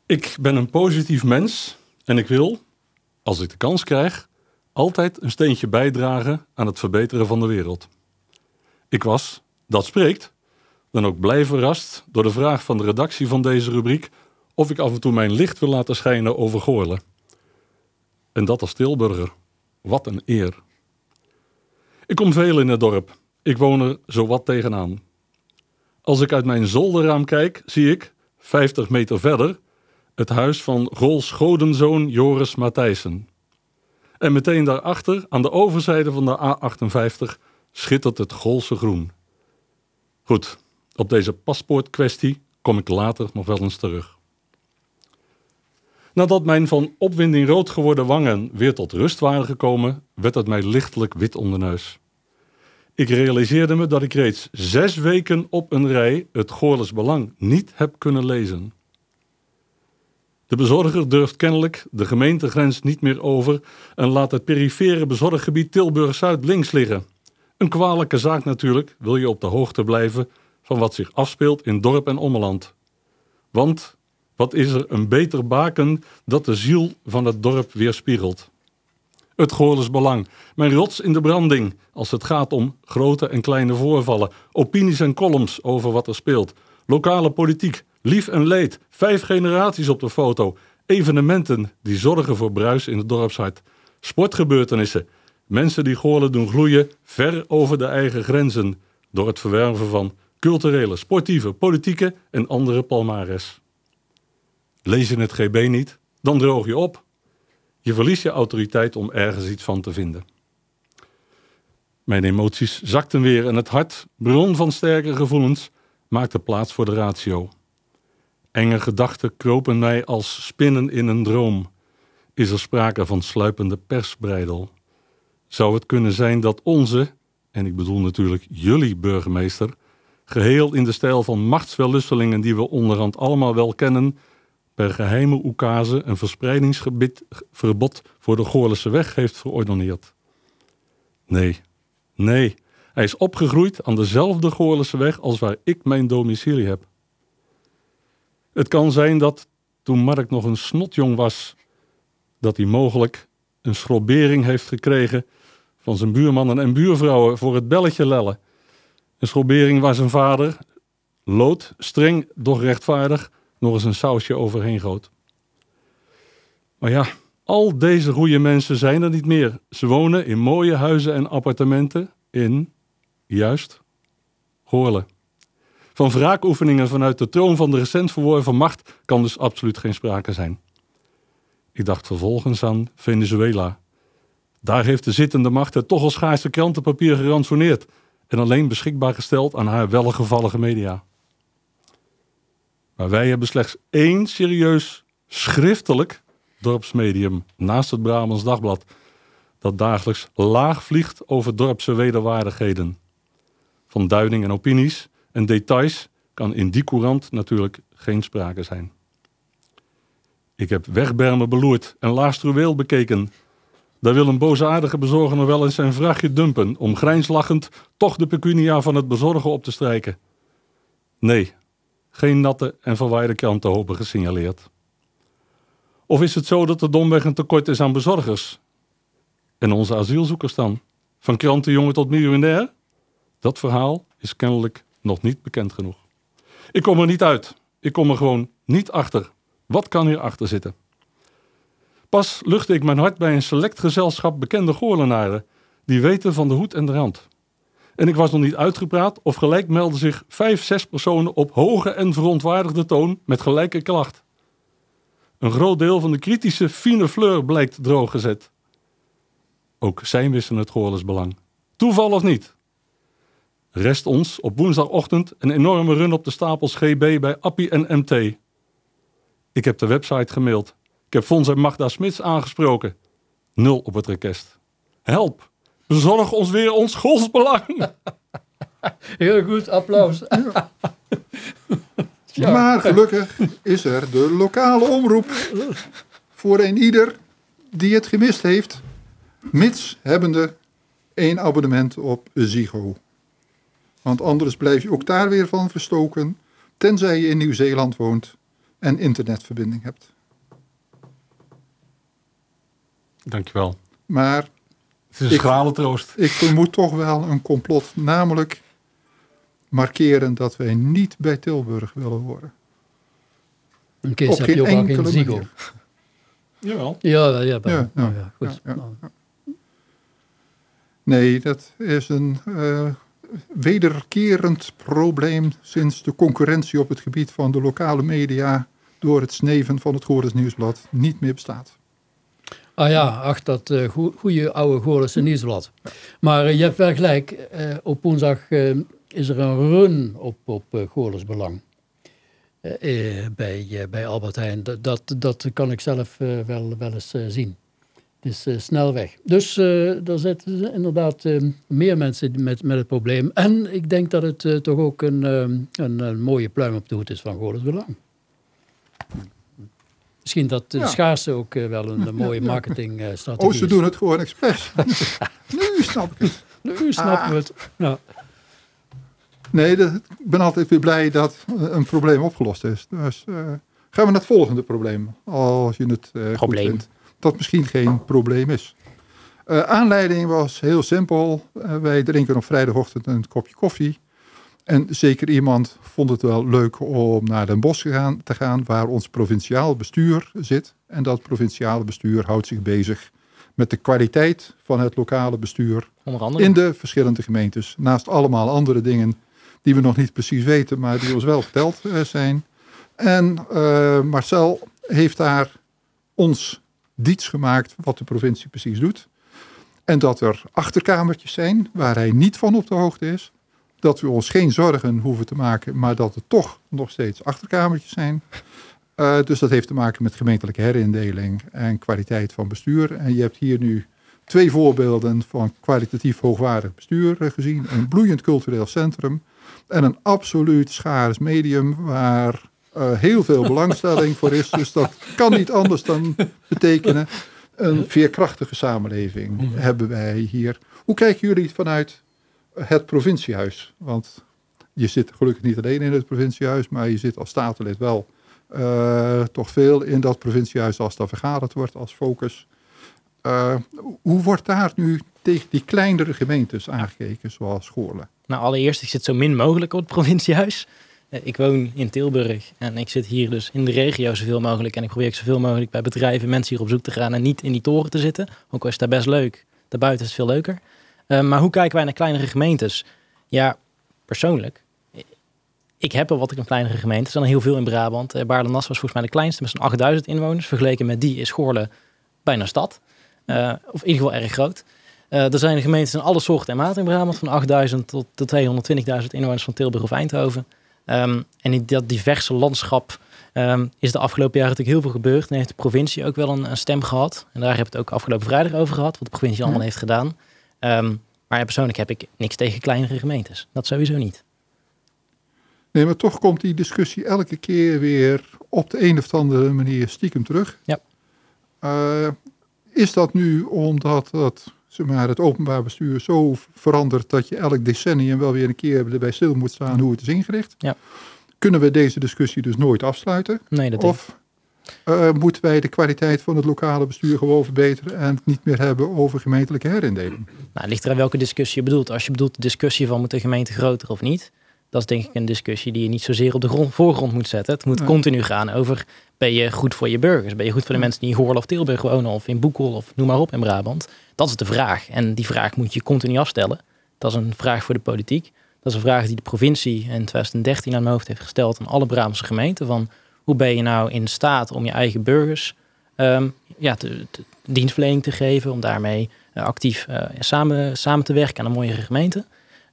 Ik ben een positief mens en ik wil, als ik de kans krijg, altijd een steentje bijdragen aan het verbeteren van de wereld. Ik was, dat spreekt, dan ook blij verrast door de vraag van de redactie van deze rubriek of ik af en toe mijn licht wil laten schijnen over Goorlen. En dat als Tilburger. Wat een eer. Ik kom veel in het dorp. Ik woon er zowat tegenaan. Als ik uit mijn zolderraam kijk, zie ik, 50 meter verder, het huis van Rols godenzoon Joris Matthijssen. En meteen daarachter, aan de overzijde van de A58, schittert het Golse groen. Goed, op deze paspoortkwestie kom ik later nog wel eens terug. Nadat mijn van opwinding rood geworden wangen weer tot rust waren gekomen, werd het mij lichtelijk wit onder neus. Ik realiseerde me dat ik reeds zes weken op een rij het Goorles Belang niet heb kunnen lezen. De bezorger durft kennelijk de gemeentegrens niet meer over en laat het perifere bezorggebied Tilburg-Zuid links liggen. Een kwalijke zaak natuurlijk, wil je op de hoogte blijven van wat zich afspeelt in dorp en ommeland. Want wat is er een beter baken dat de ziel van het dorp weerspiegelt? Het Goorles Belang, mijn rots in de branding als het gaat om grote en kleine voorvallen, opinies en columns over wat er speelt, lokale politiek, lief en leed, vijf generaties op de foto, evenementen die zorgen voor bruis in het dorpshart, sportgebeurtenissen, mensen die Goorlen doen gloeien ver over de eigen grenzen door het verwerven van culturele, sportieve, politieke en andere palmares. Lees je het GB niet, dan droog je op. Je verliest je autoriteit om ergens iets van te vinden. Mijn emoties zakten weer en het hart, bron van sterke gevoelens, maakte plaats voor de ratio. Enge gedachten kropen mij als spinnen in een droom. Is er sprake van sluipende persbreidel? Zou het kunnen zijn dat onze, en ik bedoel natuurlijk jullie burgemeester, geheel in de stijl van machtswellustelingen die we onderhand allemaal wel kennen, per geheime oekase een verspreidingsverbod voor de Goorlense weg heeft verordoneerd. Nee, nee, hij is opgegroeid aan dezelfde Goorlense weg als waar ik mijn domicilie heb. Het kan zijn dat toen Mark nog een snotjong was, dat hij mogelijk een schrobering heeft gekregen van zijn buurmannen en buurvrouwen voor het belletje lellen. Een schrobering waar zijn vader, lood, streng, doch rechtvaardig, nog eens een sausje overheen goot. Maar ja, al deze goede mensen zijn er niet meer. Ze wonen in mooie huizen en appartementen in, juist, Goorlen. Van wraakoefeningen vanuit de troon van de recent verworven macht kan dus absoluut geen sprake zijn. Ik dacht vervolgens aan Venezuela. Daar heeft de zittende macht het toch als schaarse krantenpapier gerantsoeneerd en alleen beschikbaar gesteld aan haar welgevallige media. Maar wij hebben slechts één serieus schriftelijk dorpsmedium naast het Brabants Dagblad, dat dagelijks laag vliegt over dorpse wederwaardigheden. Van duiding en opinies en details kan in die courant natuurlijk geen sprake zijn. Ik heb wegbermen beloerd en laagstruweel bekeken, Daar wil een boosaardige bezorger nog wel eens zijn vrachtje dumpen om grijnslachend toch de pecunia van het bezorgen op te strijken. Nee, geen natte en verwaaide krantenhopen gesignaleerd. Of is het zo dat er domweg een tekort is aan bezorgers? En onze asielzoekers dan? Van krantenjongen tot miljonair? Dat verhaal is kennelijk nog niet bekend genoeg. Ik kom er niet uit. Ik kom er gewoon niet achter. Wat kan hier achter zitten? Pas luchtte ik mijn hart bij een select gezelschap bekende Goorlenaren, die weten van de hoed en de rand. En ik was nog niet uitgepraat of gelijk melden zich vijf, zes personen op hoge en verontwaardigde toon met gelijke klacht. Een groot deel van de kritische fine fleur blijkt drooggezet. Ook zij wisten het Goorles belang. Toeval of niet? Rest ons op woensdagochtend een enorme run op de stapels GB bij Appie en MT. Ik heb de website gemaild. Ik heb Fons en Magda Smits aangesproken. Nul op het request. Help! Bezorg ons weer ons godsbelang! Heel goed, applaus. Maar gelukkig is er de lokale omroep voor een ieder die het gemist heeft, mits hebbende één abonnement op Zigo. Want anders blijf je ook daar weer van verstoken, tenzij je in Nieuw-Zeeland woont en internetverbinding hebt. Dankjewel. Maar het is een schrale troost. Ik vermoed toch wel een complot, namelijk markeren dat wij niet bij Tilburg willen horen. Een keer heb je ook al geen Zigo. Jawel. Ja, ja, ja, ja, goed. Nee, dat is een uh, wederkerend probleem sinds de concurrentie op het gebied van de lokale media door het sneven van het Goorles Nieuwsblad niet meer bestaat. Ah ja, ach, dat uh, goede oude Goorlense Nieuwsblad. Maar uh, je hebt wel gelijk, op woensdag is er een run op, op uh, Belang. bij, bij Albert Heijn. Dat, dat, dat kan ik zelf wel, wel eens zien. Het is uh, snel weg. Dus uh, er zitten inderdaad uh, meer mensen met, met het probleem. En ik denk dat het toch ook een, een, een, mooie pluim op de hoed is van Goorles Belang. Misschien dat de ja. schaarste ook wel een, mooie marketingstrategie is. Oh, ze doen het gewoon expres. nu snap ik het. Nu snappen we het. Ja. Nee, dat, ik ben altijd weer blij dat een probleem opgelost is. Dus gaan we naar het volgende probleem. Als je het goed vindt dat misschien geen probleem is. Uh, aanleiding was heel simpel. Uh, wij drinken op vrijdagochtend een kopje koffie. En zeker iemand vond het wel leuk om naar Den Bosch gaan, te gaan, waar ons provinciaal bestuur zit. En dat provinciale bestuur houdt zich bezig met de kwaliteit van het lokale bestuur in de verschillende gemeentes. Naast allemaal andere dingen die we nog niet precies weten, maar die ons wel verteld uh, zijn. En Marcel heeft daar ons diets gemaakt wat de provincie precies doet. En dat er achterkamertjes zijn waar hij niet van op de hoogte is. Dat we ons geen zorgen hoeven te maken, maar dat er toch nog steeds achterkamertjes zijn. Uh, dus dat heeft te maken met gemeentelijke herindeling en kwaliteit van bestuur. En je hebt hier nu twee voorbeelden van kwalitatief hoogwaardig bestuur eh, gezien. Een bloeiend cultureel centrum en een absoluut schaars medium waar uh, heel veel belangstelling voor is. Dus dat kan niet anders dan betekenen een veerkrachtige samenleving mhm. hebben wij hier. Hoe kijken jullie vanuit het provinciehuis? Want je zit gelukkig niet alleen in het provinciehuis, maar je zit als statenlid wel uh, toch veel in dat provinciehuis als daar vergaderd wordt als focus. Uh, hoe wordt daar nu tegen die kleinere gemeentes aangekeken, zoals Goorlen? Nou, allereerst, ik zit zo min mogelijk op het provinciehuis. Eh, ik woon in Tilburg en ik zit hier dus in de regio zoveel mogelijk. En ik probeer zoveel mogelijk bij bedrijven mensen hier op zoek te gaan en niet in die toren te zitten. Ook al is dat best leuk. Daarbuiten is het veel leuker. Uh, maar hoe kijken wij naar kleinere gemeentes? Ja, persoonlijk. Ik heb er wat in kleinere gemeentes. Er zijn heel veel in Brabant. Uh, Baarle-Nas was volgens mij de kleinste met zo'n 8000 inwoners. Vergeleken met die is Goorle bijna stad. Of in ieder geval erg groot. er zijn gemeentes in alle soorten en maten in Brabant. Van 8000 tot de 220.000 inwoners van Tilburg of Eindhoven. Um, en in dat diverse landschap um, is de afgelopen jaren natuurlijk heel veel gebeurd. En heeft de provincie ook wel een, een, stem gehad. En daar heb ik het ook afgelopen vrijdag over gehad, wat de provincie allemaal heeft gedaan. Um, maar persoonlijk heb ik niks tegen kleinere gemeentes. Dat sowieso niet. Nee, maar toch komt die discussie elke keer weer op de een of andere manier stiekem terug. Ja. Uh, is dat nu omdat dat, zeg maar, het openbaar bestuur zo verandert dat je elk decennium wel weer een keer erbij stil moet staan hoe het is ingericht? Ja. Kunnen we deze discussie dus nooit afsluiten? Nee, dat of uh, moeten wij de kwaliteit van het lokale bestuur gewoon verbeteren en het niet meer hebben over gemeentelijke herindeling? Nou, het ligt eraan welke discussie je bedoelt. Als je bedoelt de discussie van moet de gemeente groter of niet, dat is denk ik een discussie die je niet zozeer op de grond, voorgrond moet zetten. Het moet continu gaan over ben je goed voor je burgers? Ben je goed voor de mensen die in Goorl of Tilburg wonen of in Boekel of noem maar op in Brabant? Dat is de vraag. En die vraag moet je continu afstellen. Dat is een vraag voor de politiek. Dat is een vraag die de provincie in 2013 aan mijn hoofd heeft gesteld aan alle Brabantse gemeenten. Van hoe ben je nou in staat om je eigen burgers ehm, ja, te, dienstverlening te geven, om daarmee uh, actief uh, samen, samen te werken aan een mooiere gemeente.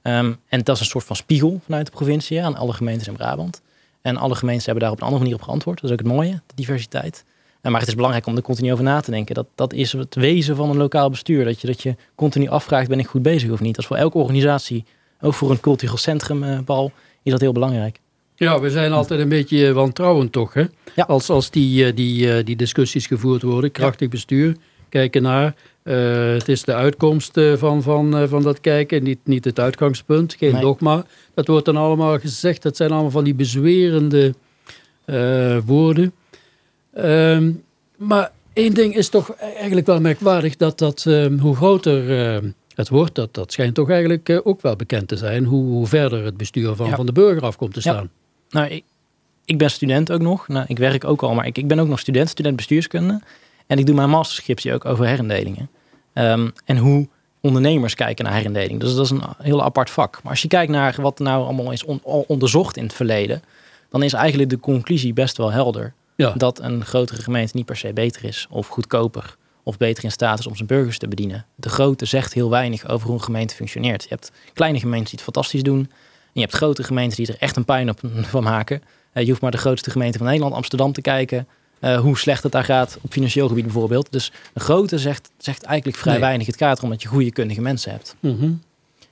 Um, en dat is een soort van spiegel vanuit de provincie aan alle gemeentes in Brabant. En alle gemeentes hebben daar op een andere manier op geantwoord. Dat is ook het mooie, de diversiteit. Uh, maar het is belangrijk om er continu over na te denken. Dat, dat is het wezen van een lokaal bestuur. Dat je, dat je continu afvraagt, ben ik goed bezig of niet? Dat is voor elke organisatie, ook voor een cultureel centrum, Paul, is dat heel belangrijk. Ja, we zijn altijd een beetje wantrouwend toch, hè? Ja. Als, als die, eh, die, eh, die discussies gevoerd worden, krachtig bestuur, kijken naar. Uh, het is de uitkomst van, van, van dat kijken, niet, niet het uitgangspunt, geen dogma. Dat wordt dan allemaal gezegd, dat zijn allemaal van die bezwerende woorden. Ehm, maar één ding is toch eigenlijk wel merkwaardig, dat, dat ehm, hoe groter het wordt, dat, dat schijnt toch eigenlijk ook wel bekend te zijn, hoe, hoe verder het bestuur van, van de burger af komt te staan. Nou, ik, ik ben student ook nog. Nou, ik werk ook al, maar ik, ik ben ook nog student, student bestuurskunde. En ik doe mijn masterscriptie ook over herindelingen. Ehm, en hoe ondernemers kijken naar herindeling. Dus dat is een heel apart vak. Maar als je kijkt naar wat nou allemaal is onderzocht in het verleden, dan is eigenlijk de conclusie best wel helder. Dat een grotere gemeente niet per se beter is of goedkoper of beter in staat is om zijn burgers te bedienen. De grote zegt heel weinig over hoe een gemeente functioneert. Je hebt kleine gemeentes die het fantastisch doen je hebt grote gemeentes die er echt een pijn op van maken. Uh, je hoeft maar de grootste gemeente van Nederland, Amsterdam, te kijken. Uh, hoe slecht het daar gaat op financieel gebied bijvoorbeeld. Dus een grote zegt, zegt eigenlijk vrij weinig. Het gaat erom dat je goede kundige mensen hebt. Mhm.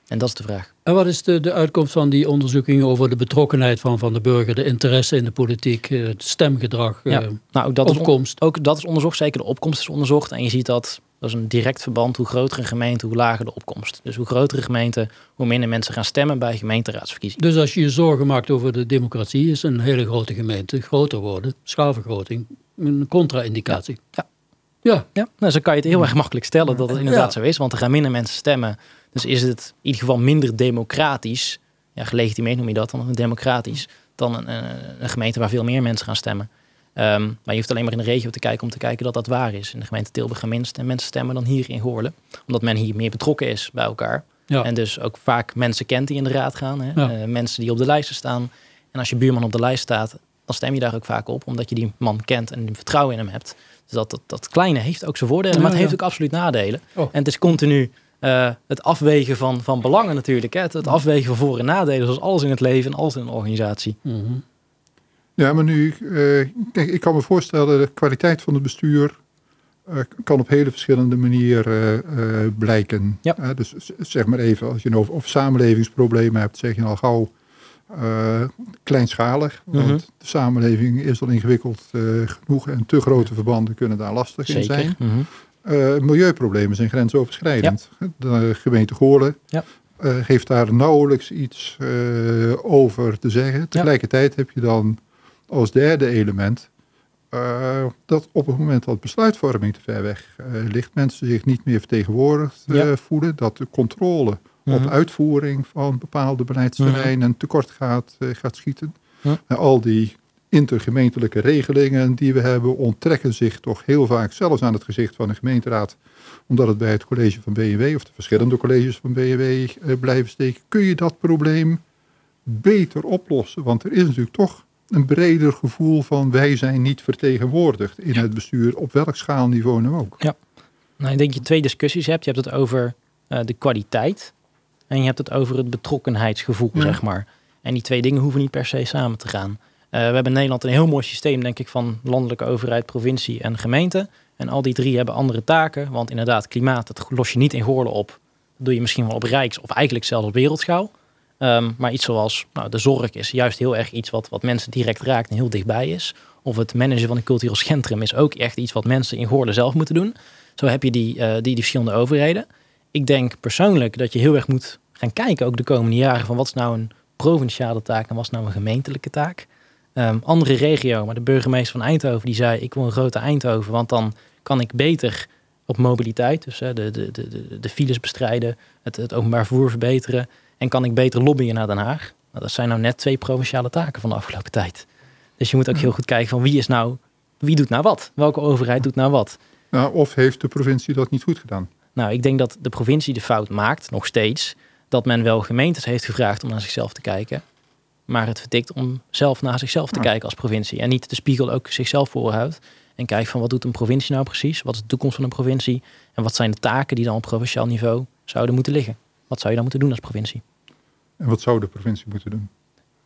En dat is de vraag. En wat is de, de uitkomst van die onderzoekingen over de betrokkenheid van, van de burger, de interesse in de politiek, eh, het stemgedrag, ja. nou, ook dat opkomst? Is ook dat is onderzocht, zeker de opkomst is onderzocht. En je ziet dat dat is een direct verband. Hoe groter een gemeente, hoe lager de opkomst. Dus hoe grotere gemeente, hoe minder mensen gaan stemmen bij gemeenteraadsverkiezingen. Dus als je je zorgen maakt over de democratie, is een hele grote gemeente groter worden, schaalvergroting, een contra-indicatie. Ja. Ja. ja. Nou, zo kan je het heel erg makkelijk stellen dat het inderdaad zo is. Want er gaan minder mensen stemmen. Dus is het in ieder geval minder democratisch. Ja, gelegitimeerd noem je dat dan, democratisch. Dan een, een, een gemeente waar veel meer mensen gaan stemmen. Ehm, maar je hoeft alleen maar in de regio te kijken om te kijken dat dat waar is. In de gemeente Tilburg gaan minst en mensen stemmen dan hier in Goorlen. Omdat men hier meer betrokken is bij elkaar. En dus ook vaak mensen kent die in de raad gaan. Hè? Eh, mensen die op de lijsten staan. En als je buurman op de lijst staat, dan stem je daar ook vaak op. Omdat je die man kent en vertrouwen in hem hebt. Dus dat, dat, dat kleine heeft ook zijn voordelen, maar het heeft ook absoluut nadelen. Oh. En het is continu uh, het afwegen van, van belangen natuurlijk. Hè? Het, afwegen van voor- en nadelen, zoals alles in het leven en alles in een organisatie. Mm ja, maar nu, uh, kijk, ik kan me voorstellen, de kwaliteit van het bestuur uh, kan op hele verschillende manieren uh, blijken. Ja. dus zeg maar even, als je over, over samenlevingsproblemen hebt, zeg je al gauw kleinschalig. Want mhm. de samenleving is al ingewikkeld genoeg en te grote verbanden kunnen daar lastig Zeker. in zijn. Mm milieuproblemen zijn grensoverschrijdend. Ja. De gemeente Goorlen ja. heeft daar nauwelijks iets over te zeggen. Tegelijkertijd heb je dan als derde element dat op het moment dat besluitvorming te ver weg ligt, mensen zich niet meer vertegenwoordigd voelen, dat de controle op mhm. uitvoering van bepaalde beleidsterreinen mm tekort gaat, gaat schieten. En al die intergemeentelijke regelingen die we hebben onttrekken zich toch heel vaak zelfs aan het gezicht van de gemeenteraad, omdat het bij het college van BNW of de verschillende colleges van BNW blijven steken. Kun je dat probleem beter oplossen? Want er is natuurlijk toch een breder gevoel van wij zijn niet vertegenwoordigd in het bestuur, op welk schaalniveau nu ook. Ja, nou, ik denk dat je twee discussies hebt. Je hebt het over uh, de kwaliteit en je hebt het over het betrokkenheidsgevoel, zeg maar. En die twee dingen hoeven niet per se samen te gaan. Uh, we hebben in Nederland een heel mooi systeem, denk ik, van landelijke overheid, provincie en gemeente. En al die drie hebben andere taken, want inderdaad, klimaat, dat los je niet in Goorlen op. Dat doe je misschien wel op rijks of eigenlijk zelfs op wereldschaal. Ehm, maar iets zoals nou, de zorg is juist heel erg iets wat, wat mensen direct raakt en heel dichtbij is. Of het managen van een cultureel centrum is ook echt iets wat mensen in Goorlen zelf moeten doen. Zo heb je die, die, die verschillende overheden. Ik denk persoonlijk dat je heel erg moet gaan kijken, ook de komende jaren, van wat is nou een provinciale taak en wat is nou een gemeentelijke taak. Ehm, andere regio, maar de burgemeester van Eindhoven die zei: Ik wil een grote Eindhoven, want dan kan ik beter op mobiliteit, dus de, de, de, de files bestrijden, het, het openbaar vervoer verbeteren en kan ik beter lobbyen naar Den Haag. Nou, dat zijn nou net twee provinciale taken van de afgelopen tijd. Dus je moet ook heel goed kijken van wie is nou, wie doet nou wat? Welke overheid doet nou wat? Nou, of heeft de provincie dat niet goed gedaan? Nou, ik denk dat de provincie de fout maakt, nog steeds, dat men wel gemeentes heeft gevraagd om naar zichzelf te kijken. Maar het vertikt om zelf naar zichzelf te kijken als provincie. En niet de spiegel ook zichzelf voorhoudt. En kijkt van wat doet een provincie nou precies? Wat is de toekomst van een provincie? En wat zijn de taken die dan op provinciaal niveau zouden moeten liggen? Wat zou je dan moeten doen als provincie? En wat zou de provincie moeten doen?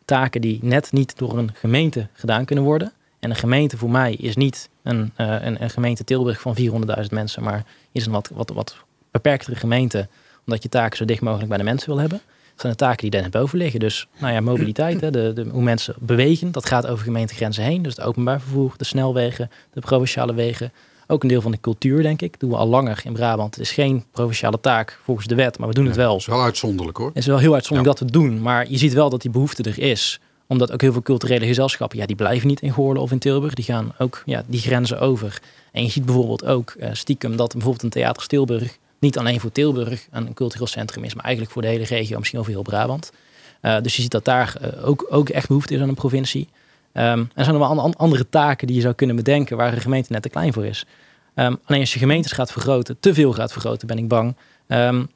Taken die net niet door een gemeente gedaan kunnen worden. En een gemeente voor mij is niet een, uh, een, een, gemeente Tilburg van 400.000 mensen, maar is een wat, wat, wat beperktere gemeente, omdat je taken zo dicht mogelijk bij de mensen wil hebben. Zijn de taken die daar net boven liggen. Dus nou ja, mobiliteit, hè, de, de, hoe mensen bewegen, dat gaat over gemeentegrenzen heen. Dus het openbaar vervoer, de snelwegen, de provinciale wegen. Ook een deel van de cultuur, denk ik. Dat doen we al langer in Brabant. Het is geen provinciale taak volgens de wet, maar we doen het wel. Het is wel uitzonderlijk hoor. Het is wel heel uitzonderlijk dat we het doen. Maar je ziet wel dat die behoefte er is omdat ook heel veel culturele gezelschappen, ja, die blijven niet in Goorlen of in Tilburg. Die gaan ook ja, die grenzen over. En je ziet bijvoorbeeld ook uh, stiekem dat bijvoorbeeld een theater Tilburg niet alleen voor Tilburg een cultureel centrum is, maar eigenlijk voor de hele regio, misschien over heel Brabant. Uh, dus je ziet dat daar uh, ook, ook echt behoefte is aan een provincie. Um, er zijn nog wel andere taken die je zou kunnen bedenken waar een gemeente net te klein voor is. Um, alleen als je gemeentes gaat vergroten, te veel gaat vergroten, ben ik bang. Um,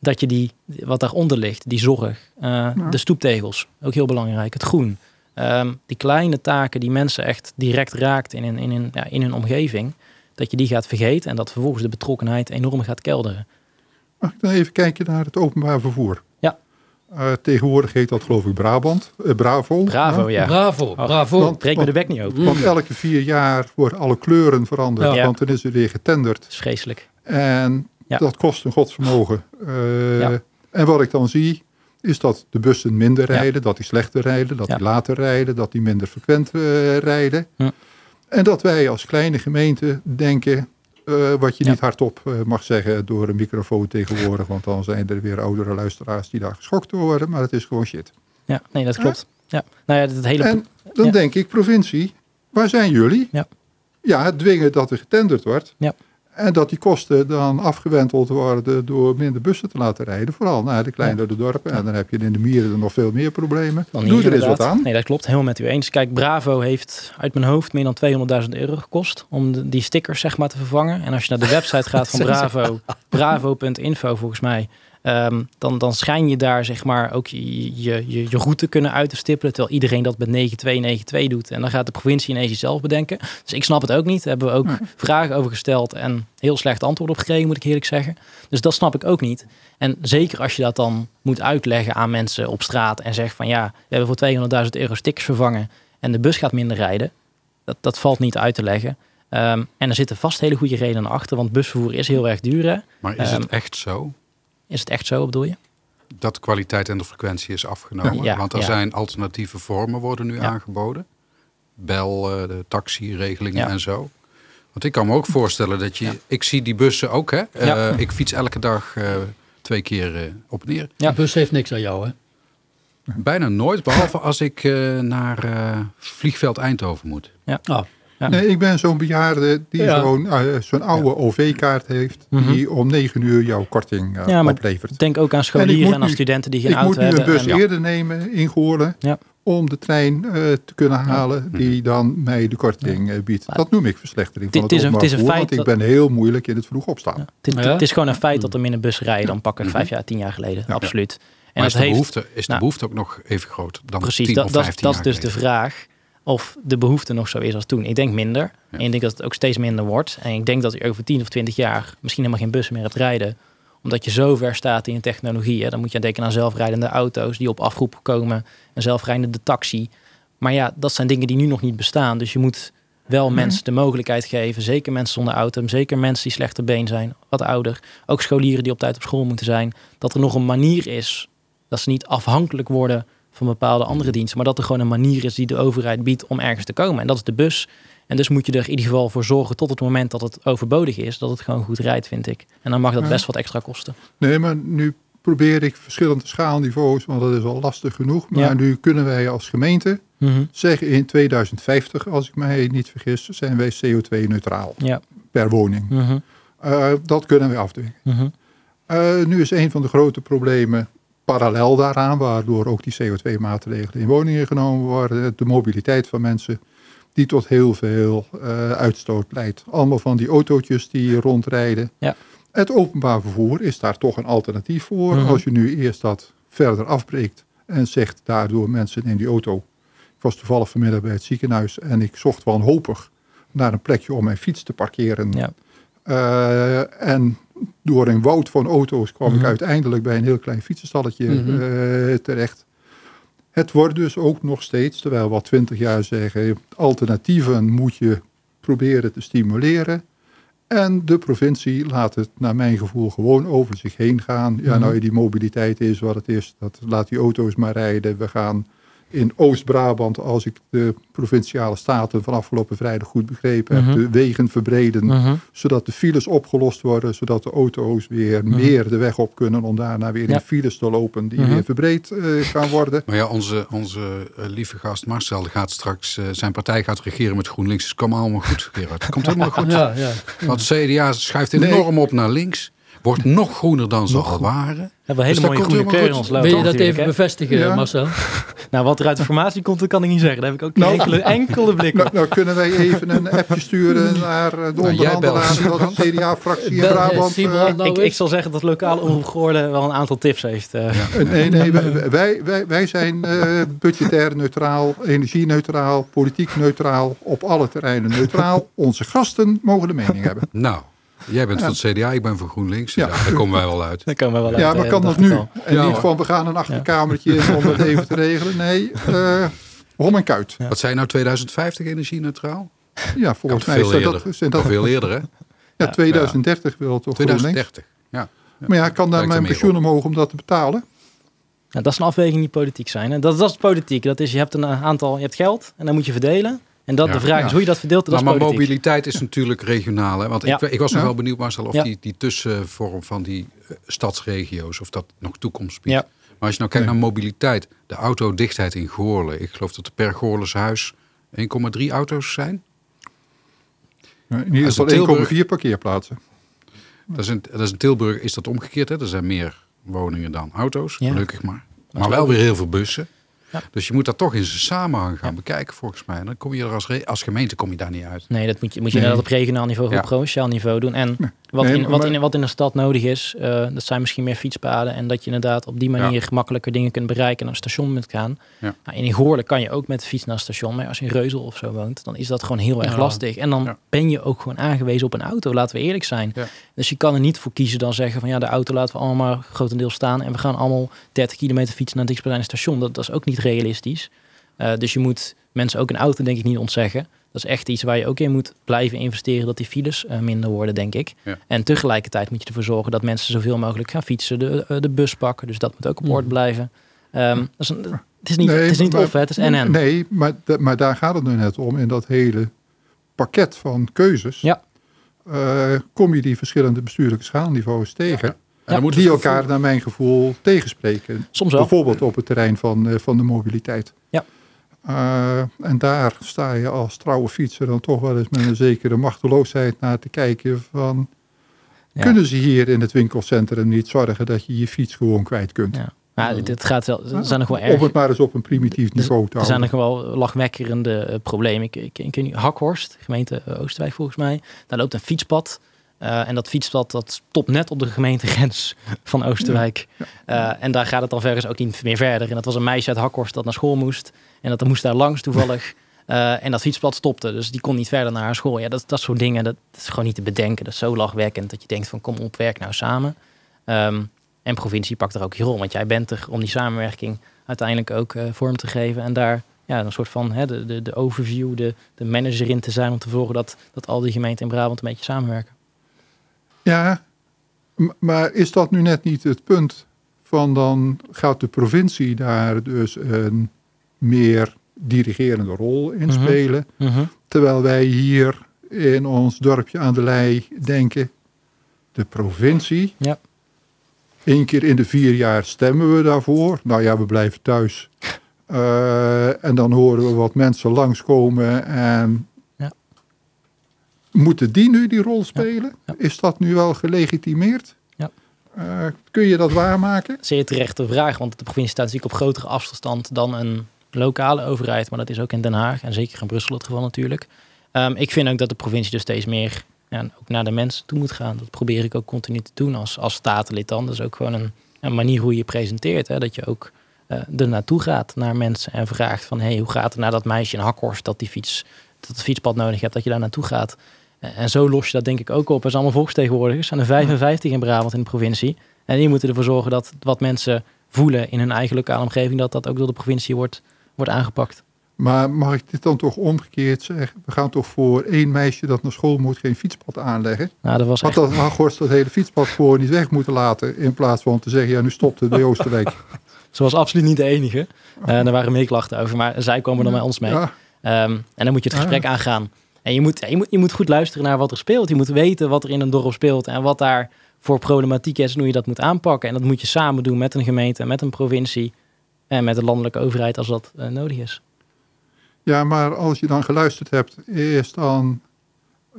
dat je die, wat daaronder ligt, die zorg, uh, ja. de stoeptegels, ook heel belangrijk, het groen. die kleine taken die mensen echt direct raakt in, in, in, ja, in hun omgeving dat je die gaat vergeten en dat vervolgens de betrokkenheid enorm gaat kelderen. Mag ik dan even kijken naar het openbaar vervoer? Ja. Uh, tegenwoordig heet dat geloof ik Brabant, uh, Bravo. Bravo, ja. Bravo, oh, bravo. Want, Breek me de bek niet open. Want elke vier jaar worden alle kleuren veranderd, ja. want dan is er weer getenderd. Dat is vreselijk. En ja. dat kost een godsvermogen. Uh, ja. En wat ik dan zie, is dat de bussen minder rijden, dat die slechter rijden, dat die later rijden, dat die minder frequent rijden. En dat wij als kleine gemeente denken, uh, wat je niet hardop uh, mag zeggen door een microfoon tegenwoordig, want dan zijn er weer oudere luisteraars die daar geschokt worden, maar het is gewoon shit. Ja, nee, dat klopt. Ja. Nou ja, het hele... En dan denk ik, provincie, waar zijn jullie? Ja. Ja, dwingen dat er getenderd wordt. Ja. En dat die kosten dan afgewenteld worden door minder bussen te laten rijden. Vooral naar de kleinere dorpen. En dan heb je in de mieren er nog veel meer problemen. Dan Doe er eens wat aan. Nee, dat klopt. Helemaal met u eens. Kijk, Bravo heeft uit mijn hoofd meer dan 200.000 euro gekost. Om die stickers zeg maar te vervangen. En als je naar de website gaat van Bravo, bravo.info volgens mij. Um, dan, dan schijn je daar zeg maar ook je, je, je, je route kunnen uit te stippelen. Terwijl iedereen dat met 9292 doet. En dan gaat de provincie ineens zelf bedenken. Dus ik snap het ook niet. Daar hebben we ook vragen over gesteld. En heel slecht antwoord op gekregen, moet ik eerlijk zeggen. Dus dat snap ik ook niet. En zeker als je dat dan moet uitleggen aan mensen op straat. En zegt van ja, we hebben voor 200.000 euro stickers vervangen. En de bus gaat minder rijden. Dat, dat valt niet uit te leggen. Um, en er zitten vast hele goede redenen achter. Want busvervoer is heel erg duur. Hè? Maar is het ehm, echt zo? Is het echt zo, bedoel je? Dat de kwaliteit en de frequentie is afgenomen. Ja, Want er zijn alternatieve vormen worden nu aangeboden. Bel, uh, de taxiregelingen en zo. Want ik kan me ook voorstellen dat je... Ik zie die bussen ook, hè. Uh, ik fiets elke dag uh, twee keer op en neer. Ja, de bus heeft niks aan jou, hè? Bijna nooit, behalve als ik naar vliegveld Eindhoven moet. Ja. Oh. Nee, ik ben zo'n bejaarde die zo'n uh, zo'n oude OV-kaart heeft, mhm. die om negen uur jouw korting uh, ja, oplevert. Denk ook aan scholieren en, aan studenten die geen auto hebben. Ik moet nu een bus eerder nemen in Goorlen om de trein uh, te kunnen halen die dan mij de korting biedt. Dat noem ik verslechtering van het, het, is een, het is een feit want ik ben heel moeilijk in het vroeg opstaan. Het, is gewoon een feit dat er minder bus rijden dan pakken vijf jaar, tien jaar geleden. Absoluut. En maar is, de behoefte, is de nou, behoefte ook nog even groot dan precies, 10 dat, of 15 dat, dat is dus de vraag of de behoefte nog zo is als toen. Ik denk minder. En ik denk dat het ook steeds minder wordt. En ik denk dat je over 10 of 20 jaar misschien helemaal geen bussen meer hebt rijden. Omdat je zo ver staat in je technologie. Hè. Dan moet je denken aan zelfrijdende auto's die op afroep komen. Een zelfrijdende taxi. Maar ja, dat zijn dingen die nu nog niet bestaan. Dus je moet wel mensen de mogelijkheid geven. Zeker mensen zonder auto. Zeker mensen die slechter been zijn. Wat ouder. Ook scholieren die op tijd op school moeten zijn. Dat er nog een manier is. Dat ze niet afhankelijk worden van bepaalde andere diensten. Maar dat er gewoon een manier is die de overheid biedt om ergens te komen. En dat is de bus. En dus moet je er in ieder geval voor zorgen tot het moment dat het overbodig is, dat het gewoon goed rijdt, vind ik. En dan mag dat best wat extra kosten. Nee, maar nu probeer ik verschillende schaalniveaus, want dat is al lastig genoeg. Maar nu kunnen wij als gemeente mhm. zeggen in 2050, als ik mij niet vergis, zijn wij CO2-neutraal ja. per woning. Mhm. Eh, dat kunnen we afdwingen. Mhm. Eh, nu is een van de grote problemen parallel daaraan, waardoor ook die CO2-maatregelen in woningen genomen worden, de mobiliteit van mensen die tot heel veel uh, uitstoot leidt. Allemaal van die autootjes die rondrijden. Ja. Het openbaar vervoer is daar toch een alternatief voor. Mhm. Als je nu eerst dat verder afbreekt en zegt daardoor mensen in die auto. Ik was toevallig vanmiddag bij het ziekenhuis en ik zocht wanhopig naar een plekje om mijn fiets te parkeren. Ja. Uh, en door een woud van auto's kwam ik mhm. uiteindelijk bij een heel klein fietsenstalletje mhm. eh, terecht. Het wordt dus ook nog steeds, terwijl we al twintig jaar zeggen, alternatieven moet je proberen te stimuleren. En de provincie laat het naar mijn gevoel gewoon over zich heen gaan. Ja, mhm. nou die mobiliteit is wat het is, dat laat die auto's maar rijden. We gaan in Oost-Brabant, als ik de provinciale staten van afgelopen vrijdag goed begrepen heb, mhm. de wegen verbreden, mhm. zodat de files opgelost worden, zodat de auto's weer mhm. meer de weg op kunnen om daarna weer in files te lopen die weer verbreed uh, gaan worden. Maar ja, onze, onze uh, lieve gast Marcel gaat straks, uh, zijn partij gaat regeren met GroenLinks. Dus het komt allemaal goed, Gerard. Het komt helemaal goed. Ja, ja. Want CDA schuift enorm op naar links wordt nog groener dan ze al waren. We hebben hele dus mooie groene kleur in ons logo. Wil je dat even bevestigen, Marcel? nou, wat er uit de formatie komt, dat kan ik niet zeggen. Daar heb ik ook nou, enkele, enkele blik nou, nou, kunnen wij even een appje sturen naar de nou, onderhandelaars van de CDA-fractie in Brabant. Uh, ik, ik, zal zeggen dat lokale omgehoorde wel een aantal tips heeft. Uh. Ja. Nee, nee, wij, wij, wij zijn uh, budgetair neutraal, energie-neutraal, politiek neutraal, op alle terreinen neutraal. Onze gasten mogen de mening hebben. Nou. Jij bent van het CDA, ik ben van GroenLinks. Ja. daar komen wij wel uit. Daar komen wij wel uit. Ja, maar kan dat nu? En niet van we gaan een achterkamertje in om het even te regelen. Nee, uh, hom en kuit. Wat zijn nou 2050 energie-neutraal? Ja, volgens mij is dat, dat, dat veel eerder, hè? Ja, 2030 wil toch 2030, ja. Maar ja, kan daar mijn pensioen omhoog om dat te betalen? Nou, dat is een afweging die politiek zijn. Hè? Dat, dat is politiek. Dat is, je hebt een aantal, je hebt geld en dan moet je verdelen. En dat de vraag is hoe je dat verdeelt. Dat maar, maar mobiliteit is natuurlijk regionaal. Hè? Want ik, ik, was nog wel benieuwd, Marcel, of die, die tussenvorm van die uh, stadsregio's, of dat nog toekomst biedt. Maar als je nou kijkt naar mobiliteit, de autodichtheid in Goorlen. Ik geloof dat er per Goorlens huis 1,3 auto's zijn. in ieder geval 1,4 parkeerplaatsen. Dat is, in, dat is in Tilburg is dat omgekeerd. Hè? Er zijn meer woningen dan auto's, gelukkig maar. Maar wel weer heel veel bussen. Dus je moet dat toch in zijn samenhang gaan bekijken, volgens mij. En dan kom je er als, als gemeente kom je daar niet uit. Nee, dat moet je, moet je nee. op regionaal niveau of op provinciaal niveau doen. En wat, in, wat, in, wat in de stad nodig is, uh, dat zijn misschien meer fietspaden. En dat je inderdaad op die manier gemakkelijker dingen kunt bereiken en naar een station moet gaan. Ja. Nou, in Goorlen kan je ook met de fiets naar het station. Maar als je in Reuzel of zo woont, dan is dat gewoon heel erg lastig. En dan ben je ook gewoon aangewezen op een auto, laten we eerlijk zijn. Dus je kan er niet voor kiezen dan zeggen van ja, de auto laten we allemaal grotendeels staan. En we gaan allemaal 30 kilometer fietsen naar het dichtstbijzijnde station. Dat, dat is ook niet realistisch. Uh, dus je moet mensen ook een auto denk ik niet ontzeggen. Dat is echt iets waar je ook in moet blijven investeren, dat die files uh, minder worden, denk ik. En tegelijkertijd moet je ervoor zorgen dat mensen zoveel mogelijk gaan fietsen, de, uh, de bus pakken. Dus dat moet ook op orde mm. blijven. Um, dat is een, het is niet, het is niet of, het is NN. Nee, maar, maar daar gaat het nu net om, in dat hele pakket van keuzes. Ja. Uh, kom je die verschillende bestuurlijke schaalniveaus tegen. Ja. Ja. Die elkaar naar mijn gevoel tegenspreken. Soms wel. Bijvoorbeeld op het terrein van, van de mobiliteit. Uh, en daar sta je als trouwe fietser dan toch wel eens met een zekere machteloosheid naar te kijken van... Kunnen ze hier in het winkelcentrum niet zorgen dat je je fiets gewoon kwijt kunt? Ja. Maar dit gaat wel, er zijn nog wel erg... Om het maar eens op een primitief niveau te Er zijn nog wel lachwekkerende uh, problemen. Ik, ik, ik, ik, Hakhorst, gemeente Oosterwijk volgens mij. Daar loopt een fietspad. Uh, en dat fietspad dat stopt net op de gemeentegrens van Oosterwijk. Uh, en daar gaat het dan verder ook niet meer verder. En dat was een meisje uit Hakhorst dat naar school moest. En dat moest daar langs toevallig. Uh, en dat fietspad stopte, dus die kon niet verder naar haar school. Ja, dat, dat soort dingen, dat, is gewoon niet te bedenken. Dat is zo lachwekkend dat je denkt van kom op, werk nou samen. Um, en provincie pakt er ook je rol, want jij bent er om die samenwerking uiteindelijk ook vorm te geven. En daar ja, een soort van hè, de, de, de overview, de, de manager in te zijn om te zorgen dat, dat al die gemeenten in Brabant een beetje samenwerken. Ja, maar is dat nu net niet het punt van dan gaat de provincie daar dus een meer dirigerende rol in Mhm. spelen. Mhm. Terwijl wij hier in ons dorpje aan de lei denken, de provincie. Ja. Eén keer in de vier jaar stemmen we daarvoor. Nou ja, we blijven thuis. Eh, en dan horen we wat mensen langskomen. En. Moeten die nu die rol spelen? Is dat nu wel gelegitimeerd? Ja. Eh, kun je dat waarmaken? Zeer terechte vraag, want de provincie staat natuurlijk op grotere afstand dan een lokale overheid. Maar dat is ook in Den Haag en zeker in Brussel het geval natuurlijk. Ehm, ik vind ook dat de provincie dus steeds meer ja, ook naar de mensen toe moet gaan. Dat probeer ik ook continu te doen als, als statenlid dan. Dat is ook gewoon een, een manier hoe je je presenteert. Hè? Dat je ook eh er naartoe gaat naar mensen en vraagt van... hey, hoe gaat het naar dat meisje in Hakhorst dat die fiets, dat het fietspad nodig hebt, dat je daar naartoe gaat. Eh, En zo los je dat denk ik ook op. Er zijn allemaal volksvertegenwoordigers. Er zijn er 55 in Brabant in de provincie. En die moeten ervoor zorgen dat wat mensen voelen in hun eigen lokale omgeving... dat dat ook door de provincie wordt, wordt aangepakt. Maar mag ik dit dan toch omgekeerd zeggen? We gaan toch voor één meisje dat naar school moet geen fietspad aanleggen? Nou, dat was Had echt... dat dat hele fietspad gewoon niet weg moeten laten... in plaats van te zeggen, ja, nu stopt het bij Oosterwijk. Ze was absoluut niet de enige. Eh er waren meer klachten over, maar zij komen dan bij ons mee. Ja, Ehm, en dan moet je het gesprek aangaan. En je moet, je, moet, je moet goed luisteren naar wat er speelt. Je moet weten wat er in een dorp speelt en wat daar voor problematiek is en hoe je dat moet aanpakken. En dat moet je samen doen met een gemeente, met een provincie en met de landelijke overheid als dat eh, nodig is. ja, maar als je dan geluisterd hebt... is dan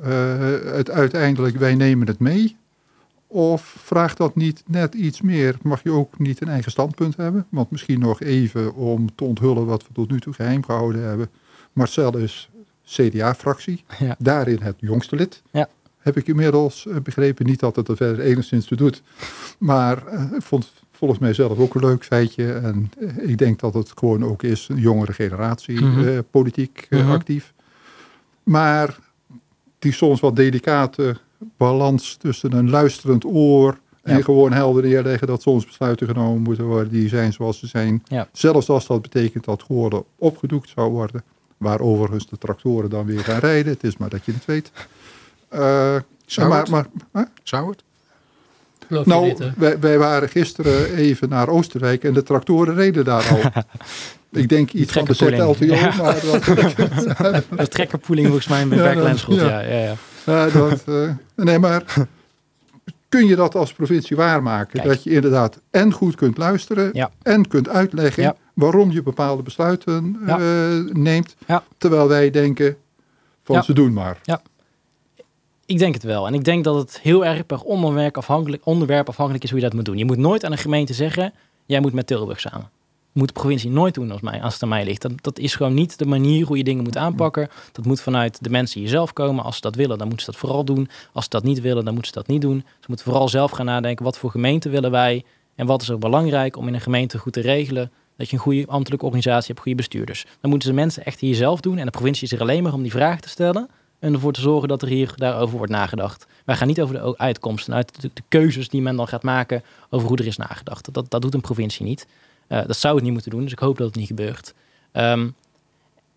eh, het uiteindelijk, wij nemen het mee... Of vraagt dat niet net iets meer? Mag je ook niet een eigen standpunt hebben? Want misschien nog even om te onthullen wat we tot nu toe geheim gehouden hebben. Marcel is CDA-fractie, Ja. daarin het jongste lid. Ja. Heb ik inmiddels eh, begrepen. Niet dat het er verder enigszins toe doet. Maar eh, ik vond het volgens mij zelf ook een leuk feitje. En eh, ik denk dat het gewoon ook is een jongere generatie Mhm. politiek Mhm. actief. Maar die soms wat delicate balans tussen een luisterend oor en Ja. gewoon helder neerleggen dat soms besluiten genomen moeten worden die zijn zoals ze zijn. Ja. Zelfs als dat betekent dat Goorlen opgedoekt zou worden. Waar overigens de tractoren dan weer gaan rijden. Het is maar dat je het weet. Eh, Zou maar, het? maar, hè? Zou het? Geloof nou, wij, wij waren gisteren even naar Oosterwijk en de tractoren reden daar al. Ik denk iets van de. ZLTO, Ja. maar dat, Een trekkerpoeling volgens mij bij Ja, Schot. ja. Ja, ja, ja. Ja, dat, eh, nee, maar kun je dat als provincie waarmaken? Kijk. Dat je inderdaad en goed kunt luisteren Ja. en kunt uitleggen Ja. Waarom je bepaalde besluiten Ja. eh, neemt. Ja. Terwijl wij denken van Ja. ze doen maar. Ik denk het wel. En ik denk dat het heel erg per onderwerp afhankelijk, onderwerp afhankelijk is hoe je dat moet doen. Je moet nooit aan een gemeente zeggen, jij moet met Tilburg samen. Moet de provincie nooit doen als, mij, als het aan mij ligt. Dat, dat is gewoon niet de manier hoe je dingen moet aanpakken. Dat moet vanuit de mensen hier zelf komen. Als ze dat willen, dan moeten ze dat vooral doen. Als ze dat niet willen, dan moeten ze dat niet doen. Ze moeten vooral zelf gaan nadenken, wat voor gemeente willen wij? En wat is er belangrijk om in een gemeente goed te regelen? Dat je een goede ambtelijke organisatie hebt, goede bestuurders. Dan moeten ze mensen echt hier zelf doen. En de provincie is er alleen maar om die vragen te stellen. En ervoor te zorgen dat er hier daarover wordt nagedacht. Wij gaan niet over de uitkomsten, uit de, de keuzes die men dan gaat maken over hoe er is nagedacht. Dat, dat doet een provincie niet. Eh, dat zou het niet moeten doen, dus ik hoop dat het niet gebeurt. Ehm,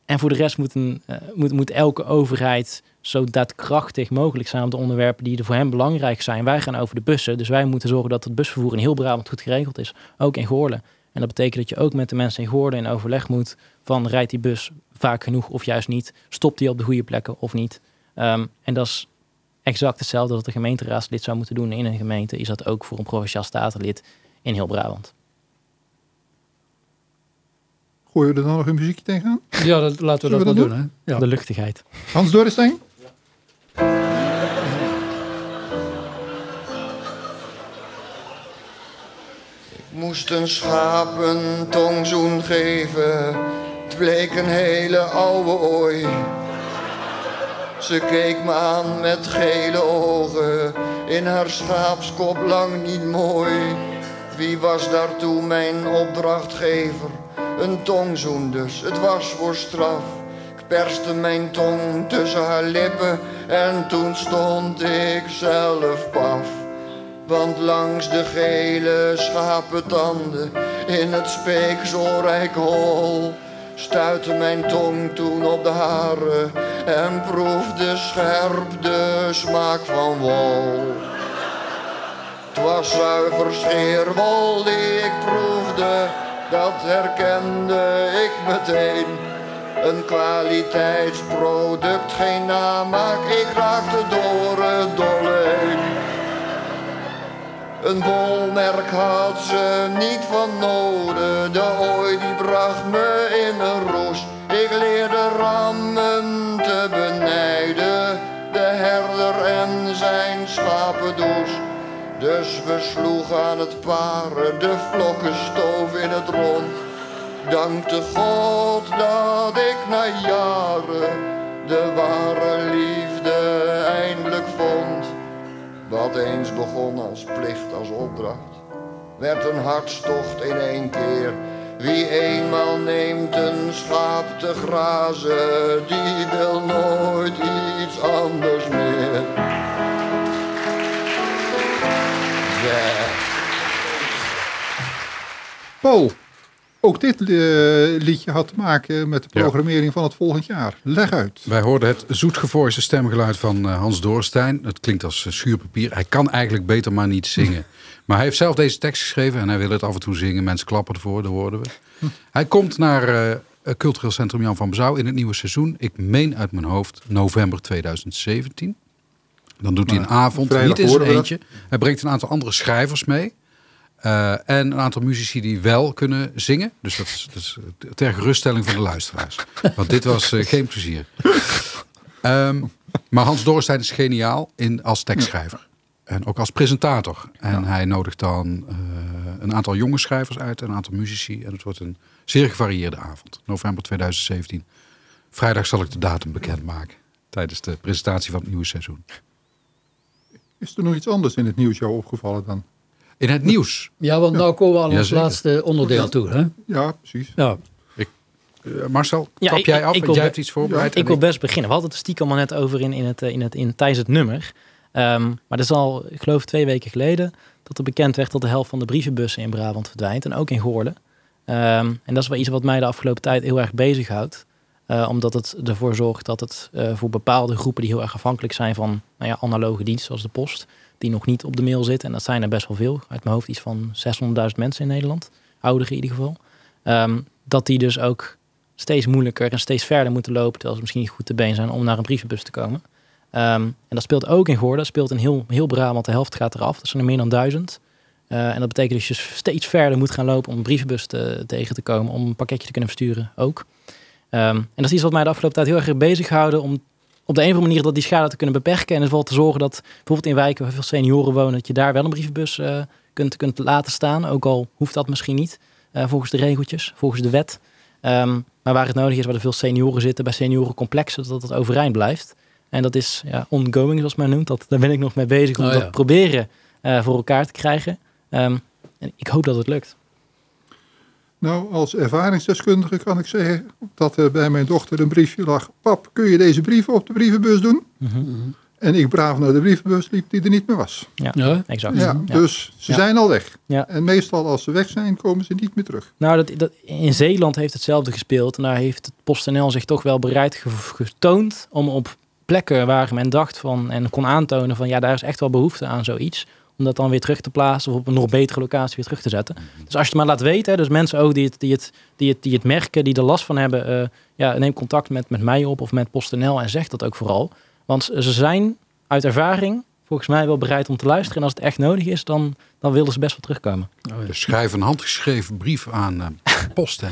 en voor de rest moet, een, eh, moet, moet elke overheid zo daadkrachtig mogelijk zijn op de onderwerpen die er voor hen belangrijk zijn. Wij gaan over de bussen, dus wij moeten zorgen dat het busvervoer in heel Brabant goed geregeld is. Ook in Goorlen. En dat betekent dat je ook met de mensen in Goorlen in overleg moet van rijdt die bus vaak genoeg of juist niet? Stopt die op de goede plekken of niet? Ehm, en dat is exact hetzelfde dat de gemeenteraadslid zou moeten doen in een gemeente. Is dat ook voor een provinciaal statenlid in heel Brabant. Gooien we er dan nog een muziekje tegenaan? Ja, dat, laten we Zullen dat we maar dat doen. hè? Ja. De luchtigheid. Hans Dorrestein? Moest een schaap een tongzoen geven, het bleek een hele oude ooi. Ze keek me aan met gele ogen, in haar schaapskop lang niet mooi. Wie was daartoe mijn opdrachtgever? Een tongzoen dus, het was voor straf. Ik perste mijn tong tussen haar lippen en toen stond ik zelf paf. Want langs de gele schapentanden in het speekselrijk hol stuitte mijn tong toen op de haren en proefde scherp de smaak van wol. Het was zuiver scheerwol die ik proefde, dat herkende ik meteen. Een kwaliteitsproduct, geen namaak, ik raakte door het dolle. Een bolmerk had ze niet van noden, de ooi die bracht me in een roes. Ik leerde rammen te benijden, de herder en zijn schapendoes. Dus we sloegen aan het paren, de vlokken stoven in het rond. Dankte God dat ik na jaren de ware liefde Wat eens begon als plicht, als opdracht, werd een hartstocht in één keer. Wie eenmaal neemt een schaap te grazen, die wil nooit iets anders meer. Paul, ook dit eh, liedje had te maken met de programmering van het volgend jaar. Leg uit. Wij hoorden het zoetgevoiste stemgeluid van eh, Hans Doorstein. Het klinkt als uh, schuurpapier. Hij kan eigenlijk beter maar niet zingen. Maar hij heeft zelf deze tekst geschreven en hij wil het af en toe zingen. Mensen klappen ervoor, dat hoorden we. Hij komt naar uh, Cultureel Centrum Jan van Bezouw in het nieuwe seizoen. Ik meen uit mijn hoofd november 2017. Dan doet hij een avond, niet in zijn eentje. Hij brengt een aantal andere schrijvers mee. Uh, en een aantal muzici die wel kunnen zingen. Dus dat is, dat is ter geruststelling van de luisteraars. Want dit was uh, geen plezier. Um, maar Hans Dorrestein is geniaal in, als tekstschrijver. En ook als presentator. En ja. hij nodigt dan uh, een aantal jonge schrijvers uit. Een aantal muzici. En het wordt een zeer gevarieerde avond. November 2017. Vrijdag zal ik de datum bekendmaken. Tijdens de presentatie van het nieuwe seizoen. Is er nog iets anders in het nieuws jou opgevallen dan? In het nieuws. Ja, want ja. nou komen we ons ja, laatste onderdeel toe. Hè? Ja, precies. Ja. Ik, uh, Marcel, kap ja, jij af? Ik, ik jij hebt iets voorbereid. ik wil best beginnen. We hadden het stiekem al net over in, in het, in het, in, tijdens het nummer. Um, maar dat is al, ik geloof twee weken geleden, dat er bekend werd dat de helft van de brievenbussen in Brabant verdwijnt. En ook in Goorlen. Um, en dat is wel iets wat mij de afgelopen tijd heel erg bezighoudt. Uh, omdat het ervoor zorgt dat het uh, voor bepaalde groepen die heel erg afhankelijk zijn van nou ja, analoge diensten zoals de post, die nog niet op de mail zitten. En dat zijn er best wel veel. Uit mijn hoofd iets van 600.000 mensen in Nederland. Ouderen in ieder geval. Um, dat die dus ook steeds moeilijker en steeds verder moeten lopen. Terwijl ze misschien niet goed te been zijn om naar een brievenbus te komen. Um, en dat speelt ook in Goorden. Dat speelt in heel, heel Brabant. De helft gaat eraf. Dat zijn er meer dan duizend. Uh, en dat betekent dat je steeds verder moet gaan lopen om een brievenbus te, tegen te komen. Om een pakketje te kunnen versturen ook. Um, en dat is iets wat mij de afgelopen tijd heel erg bezig gehouden. Om op de een of andere manier dat die schade te kunnen beperken. En dus wel te zorgen dat bijvoorbeeld in wijken waar veel senioren wonen, dat je daar wel een brievenbus uh, kunt, kunt laten staan. Ook al hoeft dat misschien niet uh, volgens de regeltjes, volgens de wet. Um, maar waar het nodig is, waar er veel senioren zitten, bij seniorencomplexen, dat het overeind blijft. En dat is ja, ongoing, zoals men noemt. Dat, daar ben ik nog mee bezig om oh, ja. dat proberen uh, voor elkaar te krijgen. Um, en ik hoop dat het lukt. Nou, als ervaringsdeskundige kan ik zeggen dat er bij mijn dochter een briefje lag. Pap, kun je deze brieven op de brievenbus doen? Mm -hmm. En ik braaf naar de brievenbus liep die er niet meer was. Ja, ja. exact. Ja, dus ze ja. zijn al weg. Ja. En meestal als ze weg zijn, komen ze niet meer terug. Nou, dat, dat, in Zeeland heeft hetzelfde gespeeld. En daar heeft het PostNL zich toch wel bereid getoond om op plekken waar men dacht van en kon aantonen van ja, daar is echt wel behoefte aan zoiets om dat dan weer terug te plaatsen of op een nog betere locatie weer terug te zetten. Dus als je het maar laat weten, dus mensen ook die het, die het, die het, die het merken, die er last van hebben, uh, ja, neem contact met, met mij op of met PostNL en zeg dat ook vooral. Want ze zijn uit ervaring volgens mij wel bereid om te luisteren. En als het echt nodig is, dan, dan willen ze best wel terugkomen. Oh, ja. Schrijf een handgeschreven brief aan uh, PostNL.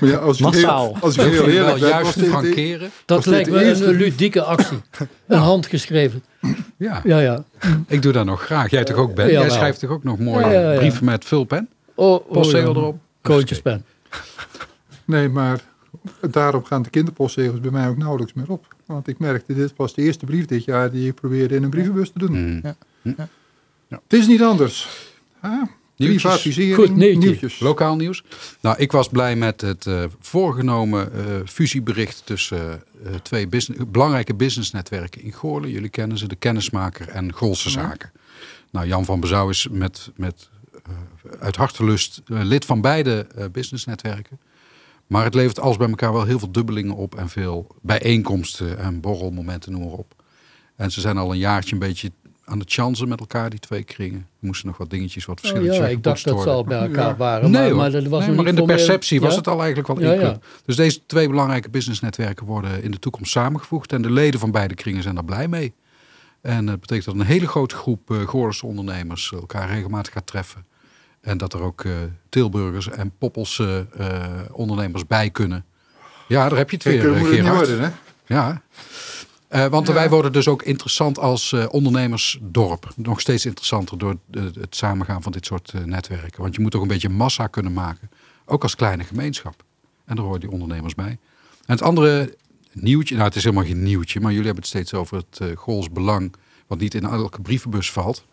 ja, als je Massaal. Heel, als je heel eerlijk bent, juist frankeren. Dat lijkt me een, een ludieke actie. Een handgeschreven. Ja. ja, ja. Ik doe dat nog graag. Jij toch ook, Ben? Ja, Jij schrijft toch ook nog mooi ja, ja, brieven met vulpen? Oh, Postzegel oh, erop? Koontjespen. Nee, maar daarop gaan de kinderpostzegels bij mij ook nauwelijks meer op. Want ik merkte, dit was de eerste brief dit jaar die ik probeerde in een brievenbus te doen. Mm. Ja. Ja. Het is niet anders. Ah, privatisering, Goed, nieuwtje. nieuwtjes. Lokaal nieuws. Nou, ik was blij met het uh, voorgenomen uh, fusiebericht tussen uh, twee business, belangrijke businessnetwerken in Goorlen. Jullie kennen ze, de Kennismaker en Golse Zaken. Nou, Jan van Bezouw is met, met uit hartelust lid van beide businessnetwerken. Maar het levert alles bij elkaar wel heel veel dubbelingen op en veel bijeenkomsten en borrelmomenten, noem maar op. En ze zijn al een jaartje een beetje aan de chansen met elkaar, die twee kringen. We moesten nog wat dingetjes, wat Oh, verschillende ja, zeggen ik dacht dat ze al bij elkaar Ja. waren. Nee, maar, hoor. maar, dat was Nee, nog maar niet in de perceptie was Ja? het al eigenlijk wel Ja, ja. Dus deze twee belangrijke businessnetwerken worden in de toekomst samengevoegd. En de leden van beide kringen zijn daar blij mee. En dat betekent dat een hele grote groep uh, Goorlense ondernemers elkaar regelmatig gaat treffen. En dat er ook uh, Tilburgers en Poppelse uh, ondernemers bij kunnen. Ja, daar heb je het weer, Kijk, moet het niet Gerard. worden, hè? Ja. Uh, want Ja. wij worden dus ook interessant als uh, ondernemersdorp. Nog steeds interessanter door de, het samengaan van dit soort netwerken. Want je moet toch een beetje massa kunnen maken. Ook als kleine gemeenschap. En daar horen die ondernemers bij. En het andere nieuwtje, nou het is helemaal geen nieuwtje. Maar jullie hebben het steeds over het uh, Gools Belang. Wat niet in elke brievenbus valt.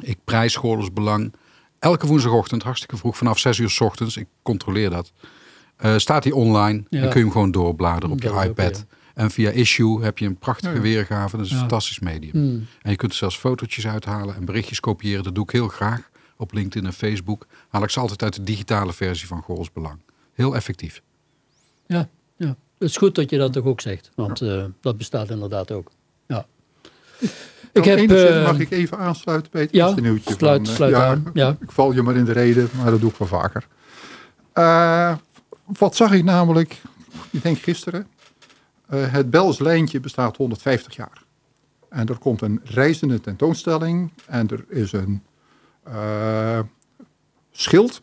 Ik prijs Gools Belang. Elke woensdagochtend, hartstikke vroeg, vanaf 6 uur s ochtends. Ik controleer dat. Staat hij online. Ja. Dan kun je hem gewoon doorbladeren op je ook, iPad. ja. En via Issue heb je een prachtige Ja. weergave. Dat is een fantastisch medium. Hmm. En je kunt er zelfs fotootjes uithalen en berichtjes kopiëren. Dat doe ik heel graag. Op LinkedIn en Facebook haal ik ze altijd uit de digitale versie van Goals Belang. Heel effectief. Ja, ja. Het is goed dat je dat toch ook zegt. Want uh, dat bestaat inderdaad ook. Ja. Ik heb, eh, mag ik even aansluiten bij het ja, eerste nieuwtje? sluit- van, sluit ja, aan, ja. Ik val je maar in de reden, maar dat doe ik wel vaker. Uh, wat zag ik namelijk, ik denk gisteren. Uh, het Bels lijntje bestaat 150 jaar. En er komt een reizende tentoonstelling. En er is een uh, schild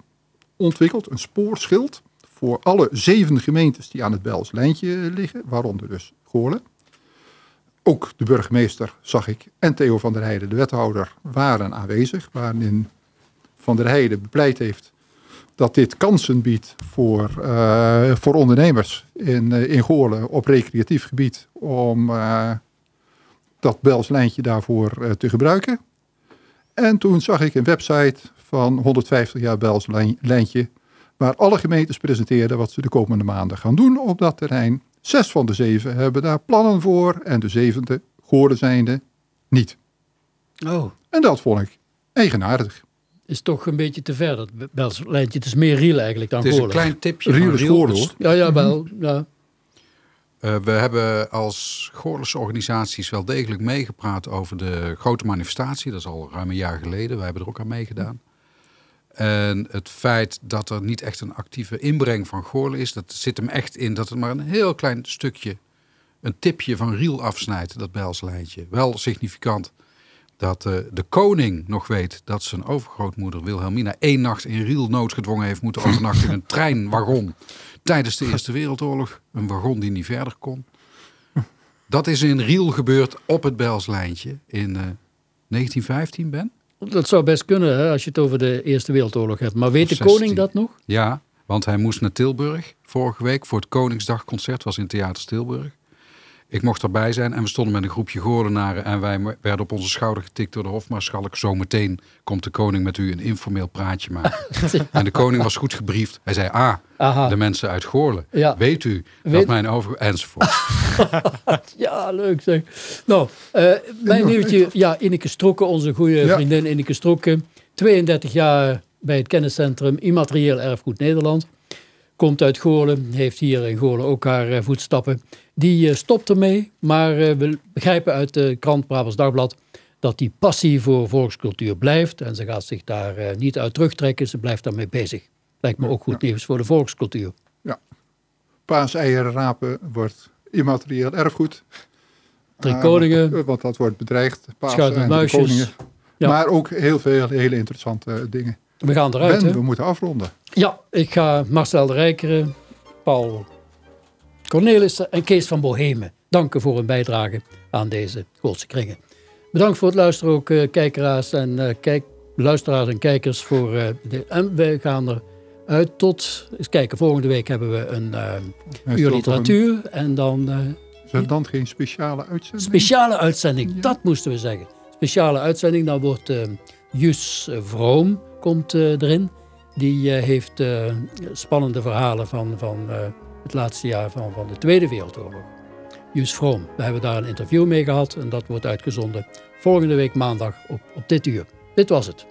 ontwikkeld, een spoorschild. Voor alle zeven gemeentes die aan het Bels lijntje liggen. Waaronder dus Goorlen. Ook de burgemeester, zag ik, en Theo van der Heijden, de wethouder, waren aanwezig. Waarin Van der Heijden bepleit heeft dat dit kansen biedt voor, uh, voor ondernemers in, uh, in Goorlen op recreatief gebied. Om uh, dat Belslijntje daarvoor uh, te gebruiken. En toen zag ik een website van 150 jaar Belslijntje. Waar alle gemeentes presenteerden wat ze de komende maanden gaan doen op dat terrein. Zes van de zeven hebben daar plannen voor. En de zevende, Goorlen zijnde, niet. Oh, En dat vond ik eigenaardig. Is toch een beetje te ver, dat Belslijntje. Het is meer riel eigenlijk dan Het is een klein tipje van is. Ja, ja, wel. Ja. uh, we hebben als Goorlense organisaties wel degelijk meegepraat over de grote manifestatie. Dat is al ruim een jaar geleden. Wij hebben er ook aan meegedaan. En het feit dat er niet echt een actieve inbreng van Goorlen is, dat zit hem echt in dat het maar een heel klein stukje, een tipje van Riel afsnijdt, dat Belslijntje. Wel significant dat uh, de koning nog weet dat zijn overgrootmoeder Wilhelmina één nacht in Riel noodgedwongen heeft moeten overnachten in een treinwagon tijdens de Eerste Wereldoorlog. Een wagon die niet verder kon. Dat is in Riel gebeurd op het Belslijntje in uh, 1915, Ben? Dat zou best kunnen hè, als je het over de Eerste Wereldoorlog hebt. Maar weet de koning 16. dat nog? Ja, want hij moest naar Tilburg vorige week voor het Koningsdagconcert. was in Theater Tilburg. Ik mocht erbij zijn en we stonden met een groepje Goorlenaren en wij werden op onze schouder getikt door de hofmaarschalk. Zometeen komt de koning met u een informeel praatje maken. en de koning was goed gebriefd. Hij zei, ah, Aha. de mensen uit Goorlen, Ja. weet u dat Weet- mijn over... enzovoort. Ja, leuk zeg. Nou, eh, mijn nieuwtje, ja, Ineke Strokken, onze goede Ja. vriendin Ineke Strokken. 32 jaar bij het kenniscentrum Immaterieel Erfgoed Nederland. Komt uit Goorlen, heeft hier in Goorlen ook haar eh, voetstappen. Die eh, stopt ermee, maar eh, we begrijpen uit de krant Brabants Dagblad dat die passie voor volkscultuur blijft. En ze gaat zich daar niet uit terugtrekken, ze blijft daarmee bezig. Lijkt me ook goed nieuws voor de volkscultuur. Paaseieren rapen wordt immaterieel erfgoed. Drie koningen, Want dat wordt bedreigd. Met en muisjes. koningen. Ja. Maar ook heel veel hele interessante dingen. We gaan eruit. Ben, hè? we moeten afronden. Ja, ik ga Marcel de Rijkeren, Paul Cornelissen en Kees van Bohemen danken voor hun bijdrage aan deze Goldse kringen. Bedankt voor het luisteren ook eh, kijkeraars en eh, kijk, luisteraars en kijkers. Voor, eh, de, en we gaan er uit tot, eens kijken, volgende week hebben we een uur literatuur en dan eh, een- Is er dan geen speciale uitzending? speciale uitzending, Ja. dat moesten we zeggen. Speciale uitzending, dan wordt eh Jus Vroom komt eh, erin. Die eh, heeft eh, spannende verhalen van, van het laatste jaar van, van de Tweede Wereldoorlog. Jus Vroom, we hebben daar een interview mee gehad en dat wordt uitgezonden volgende week maandag op, op dit uur. Dit was het.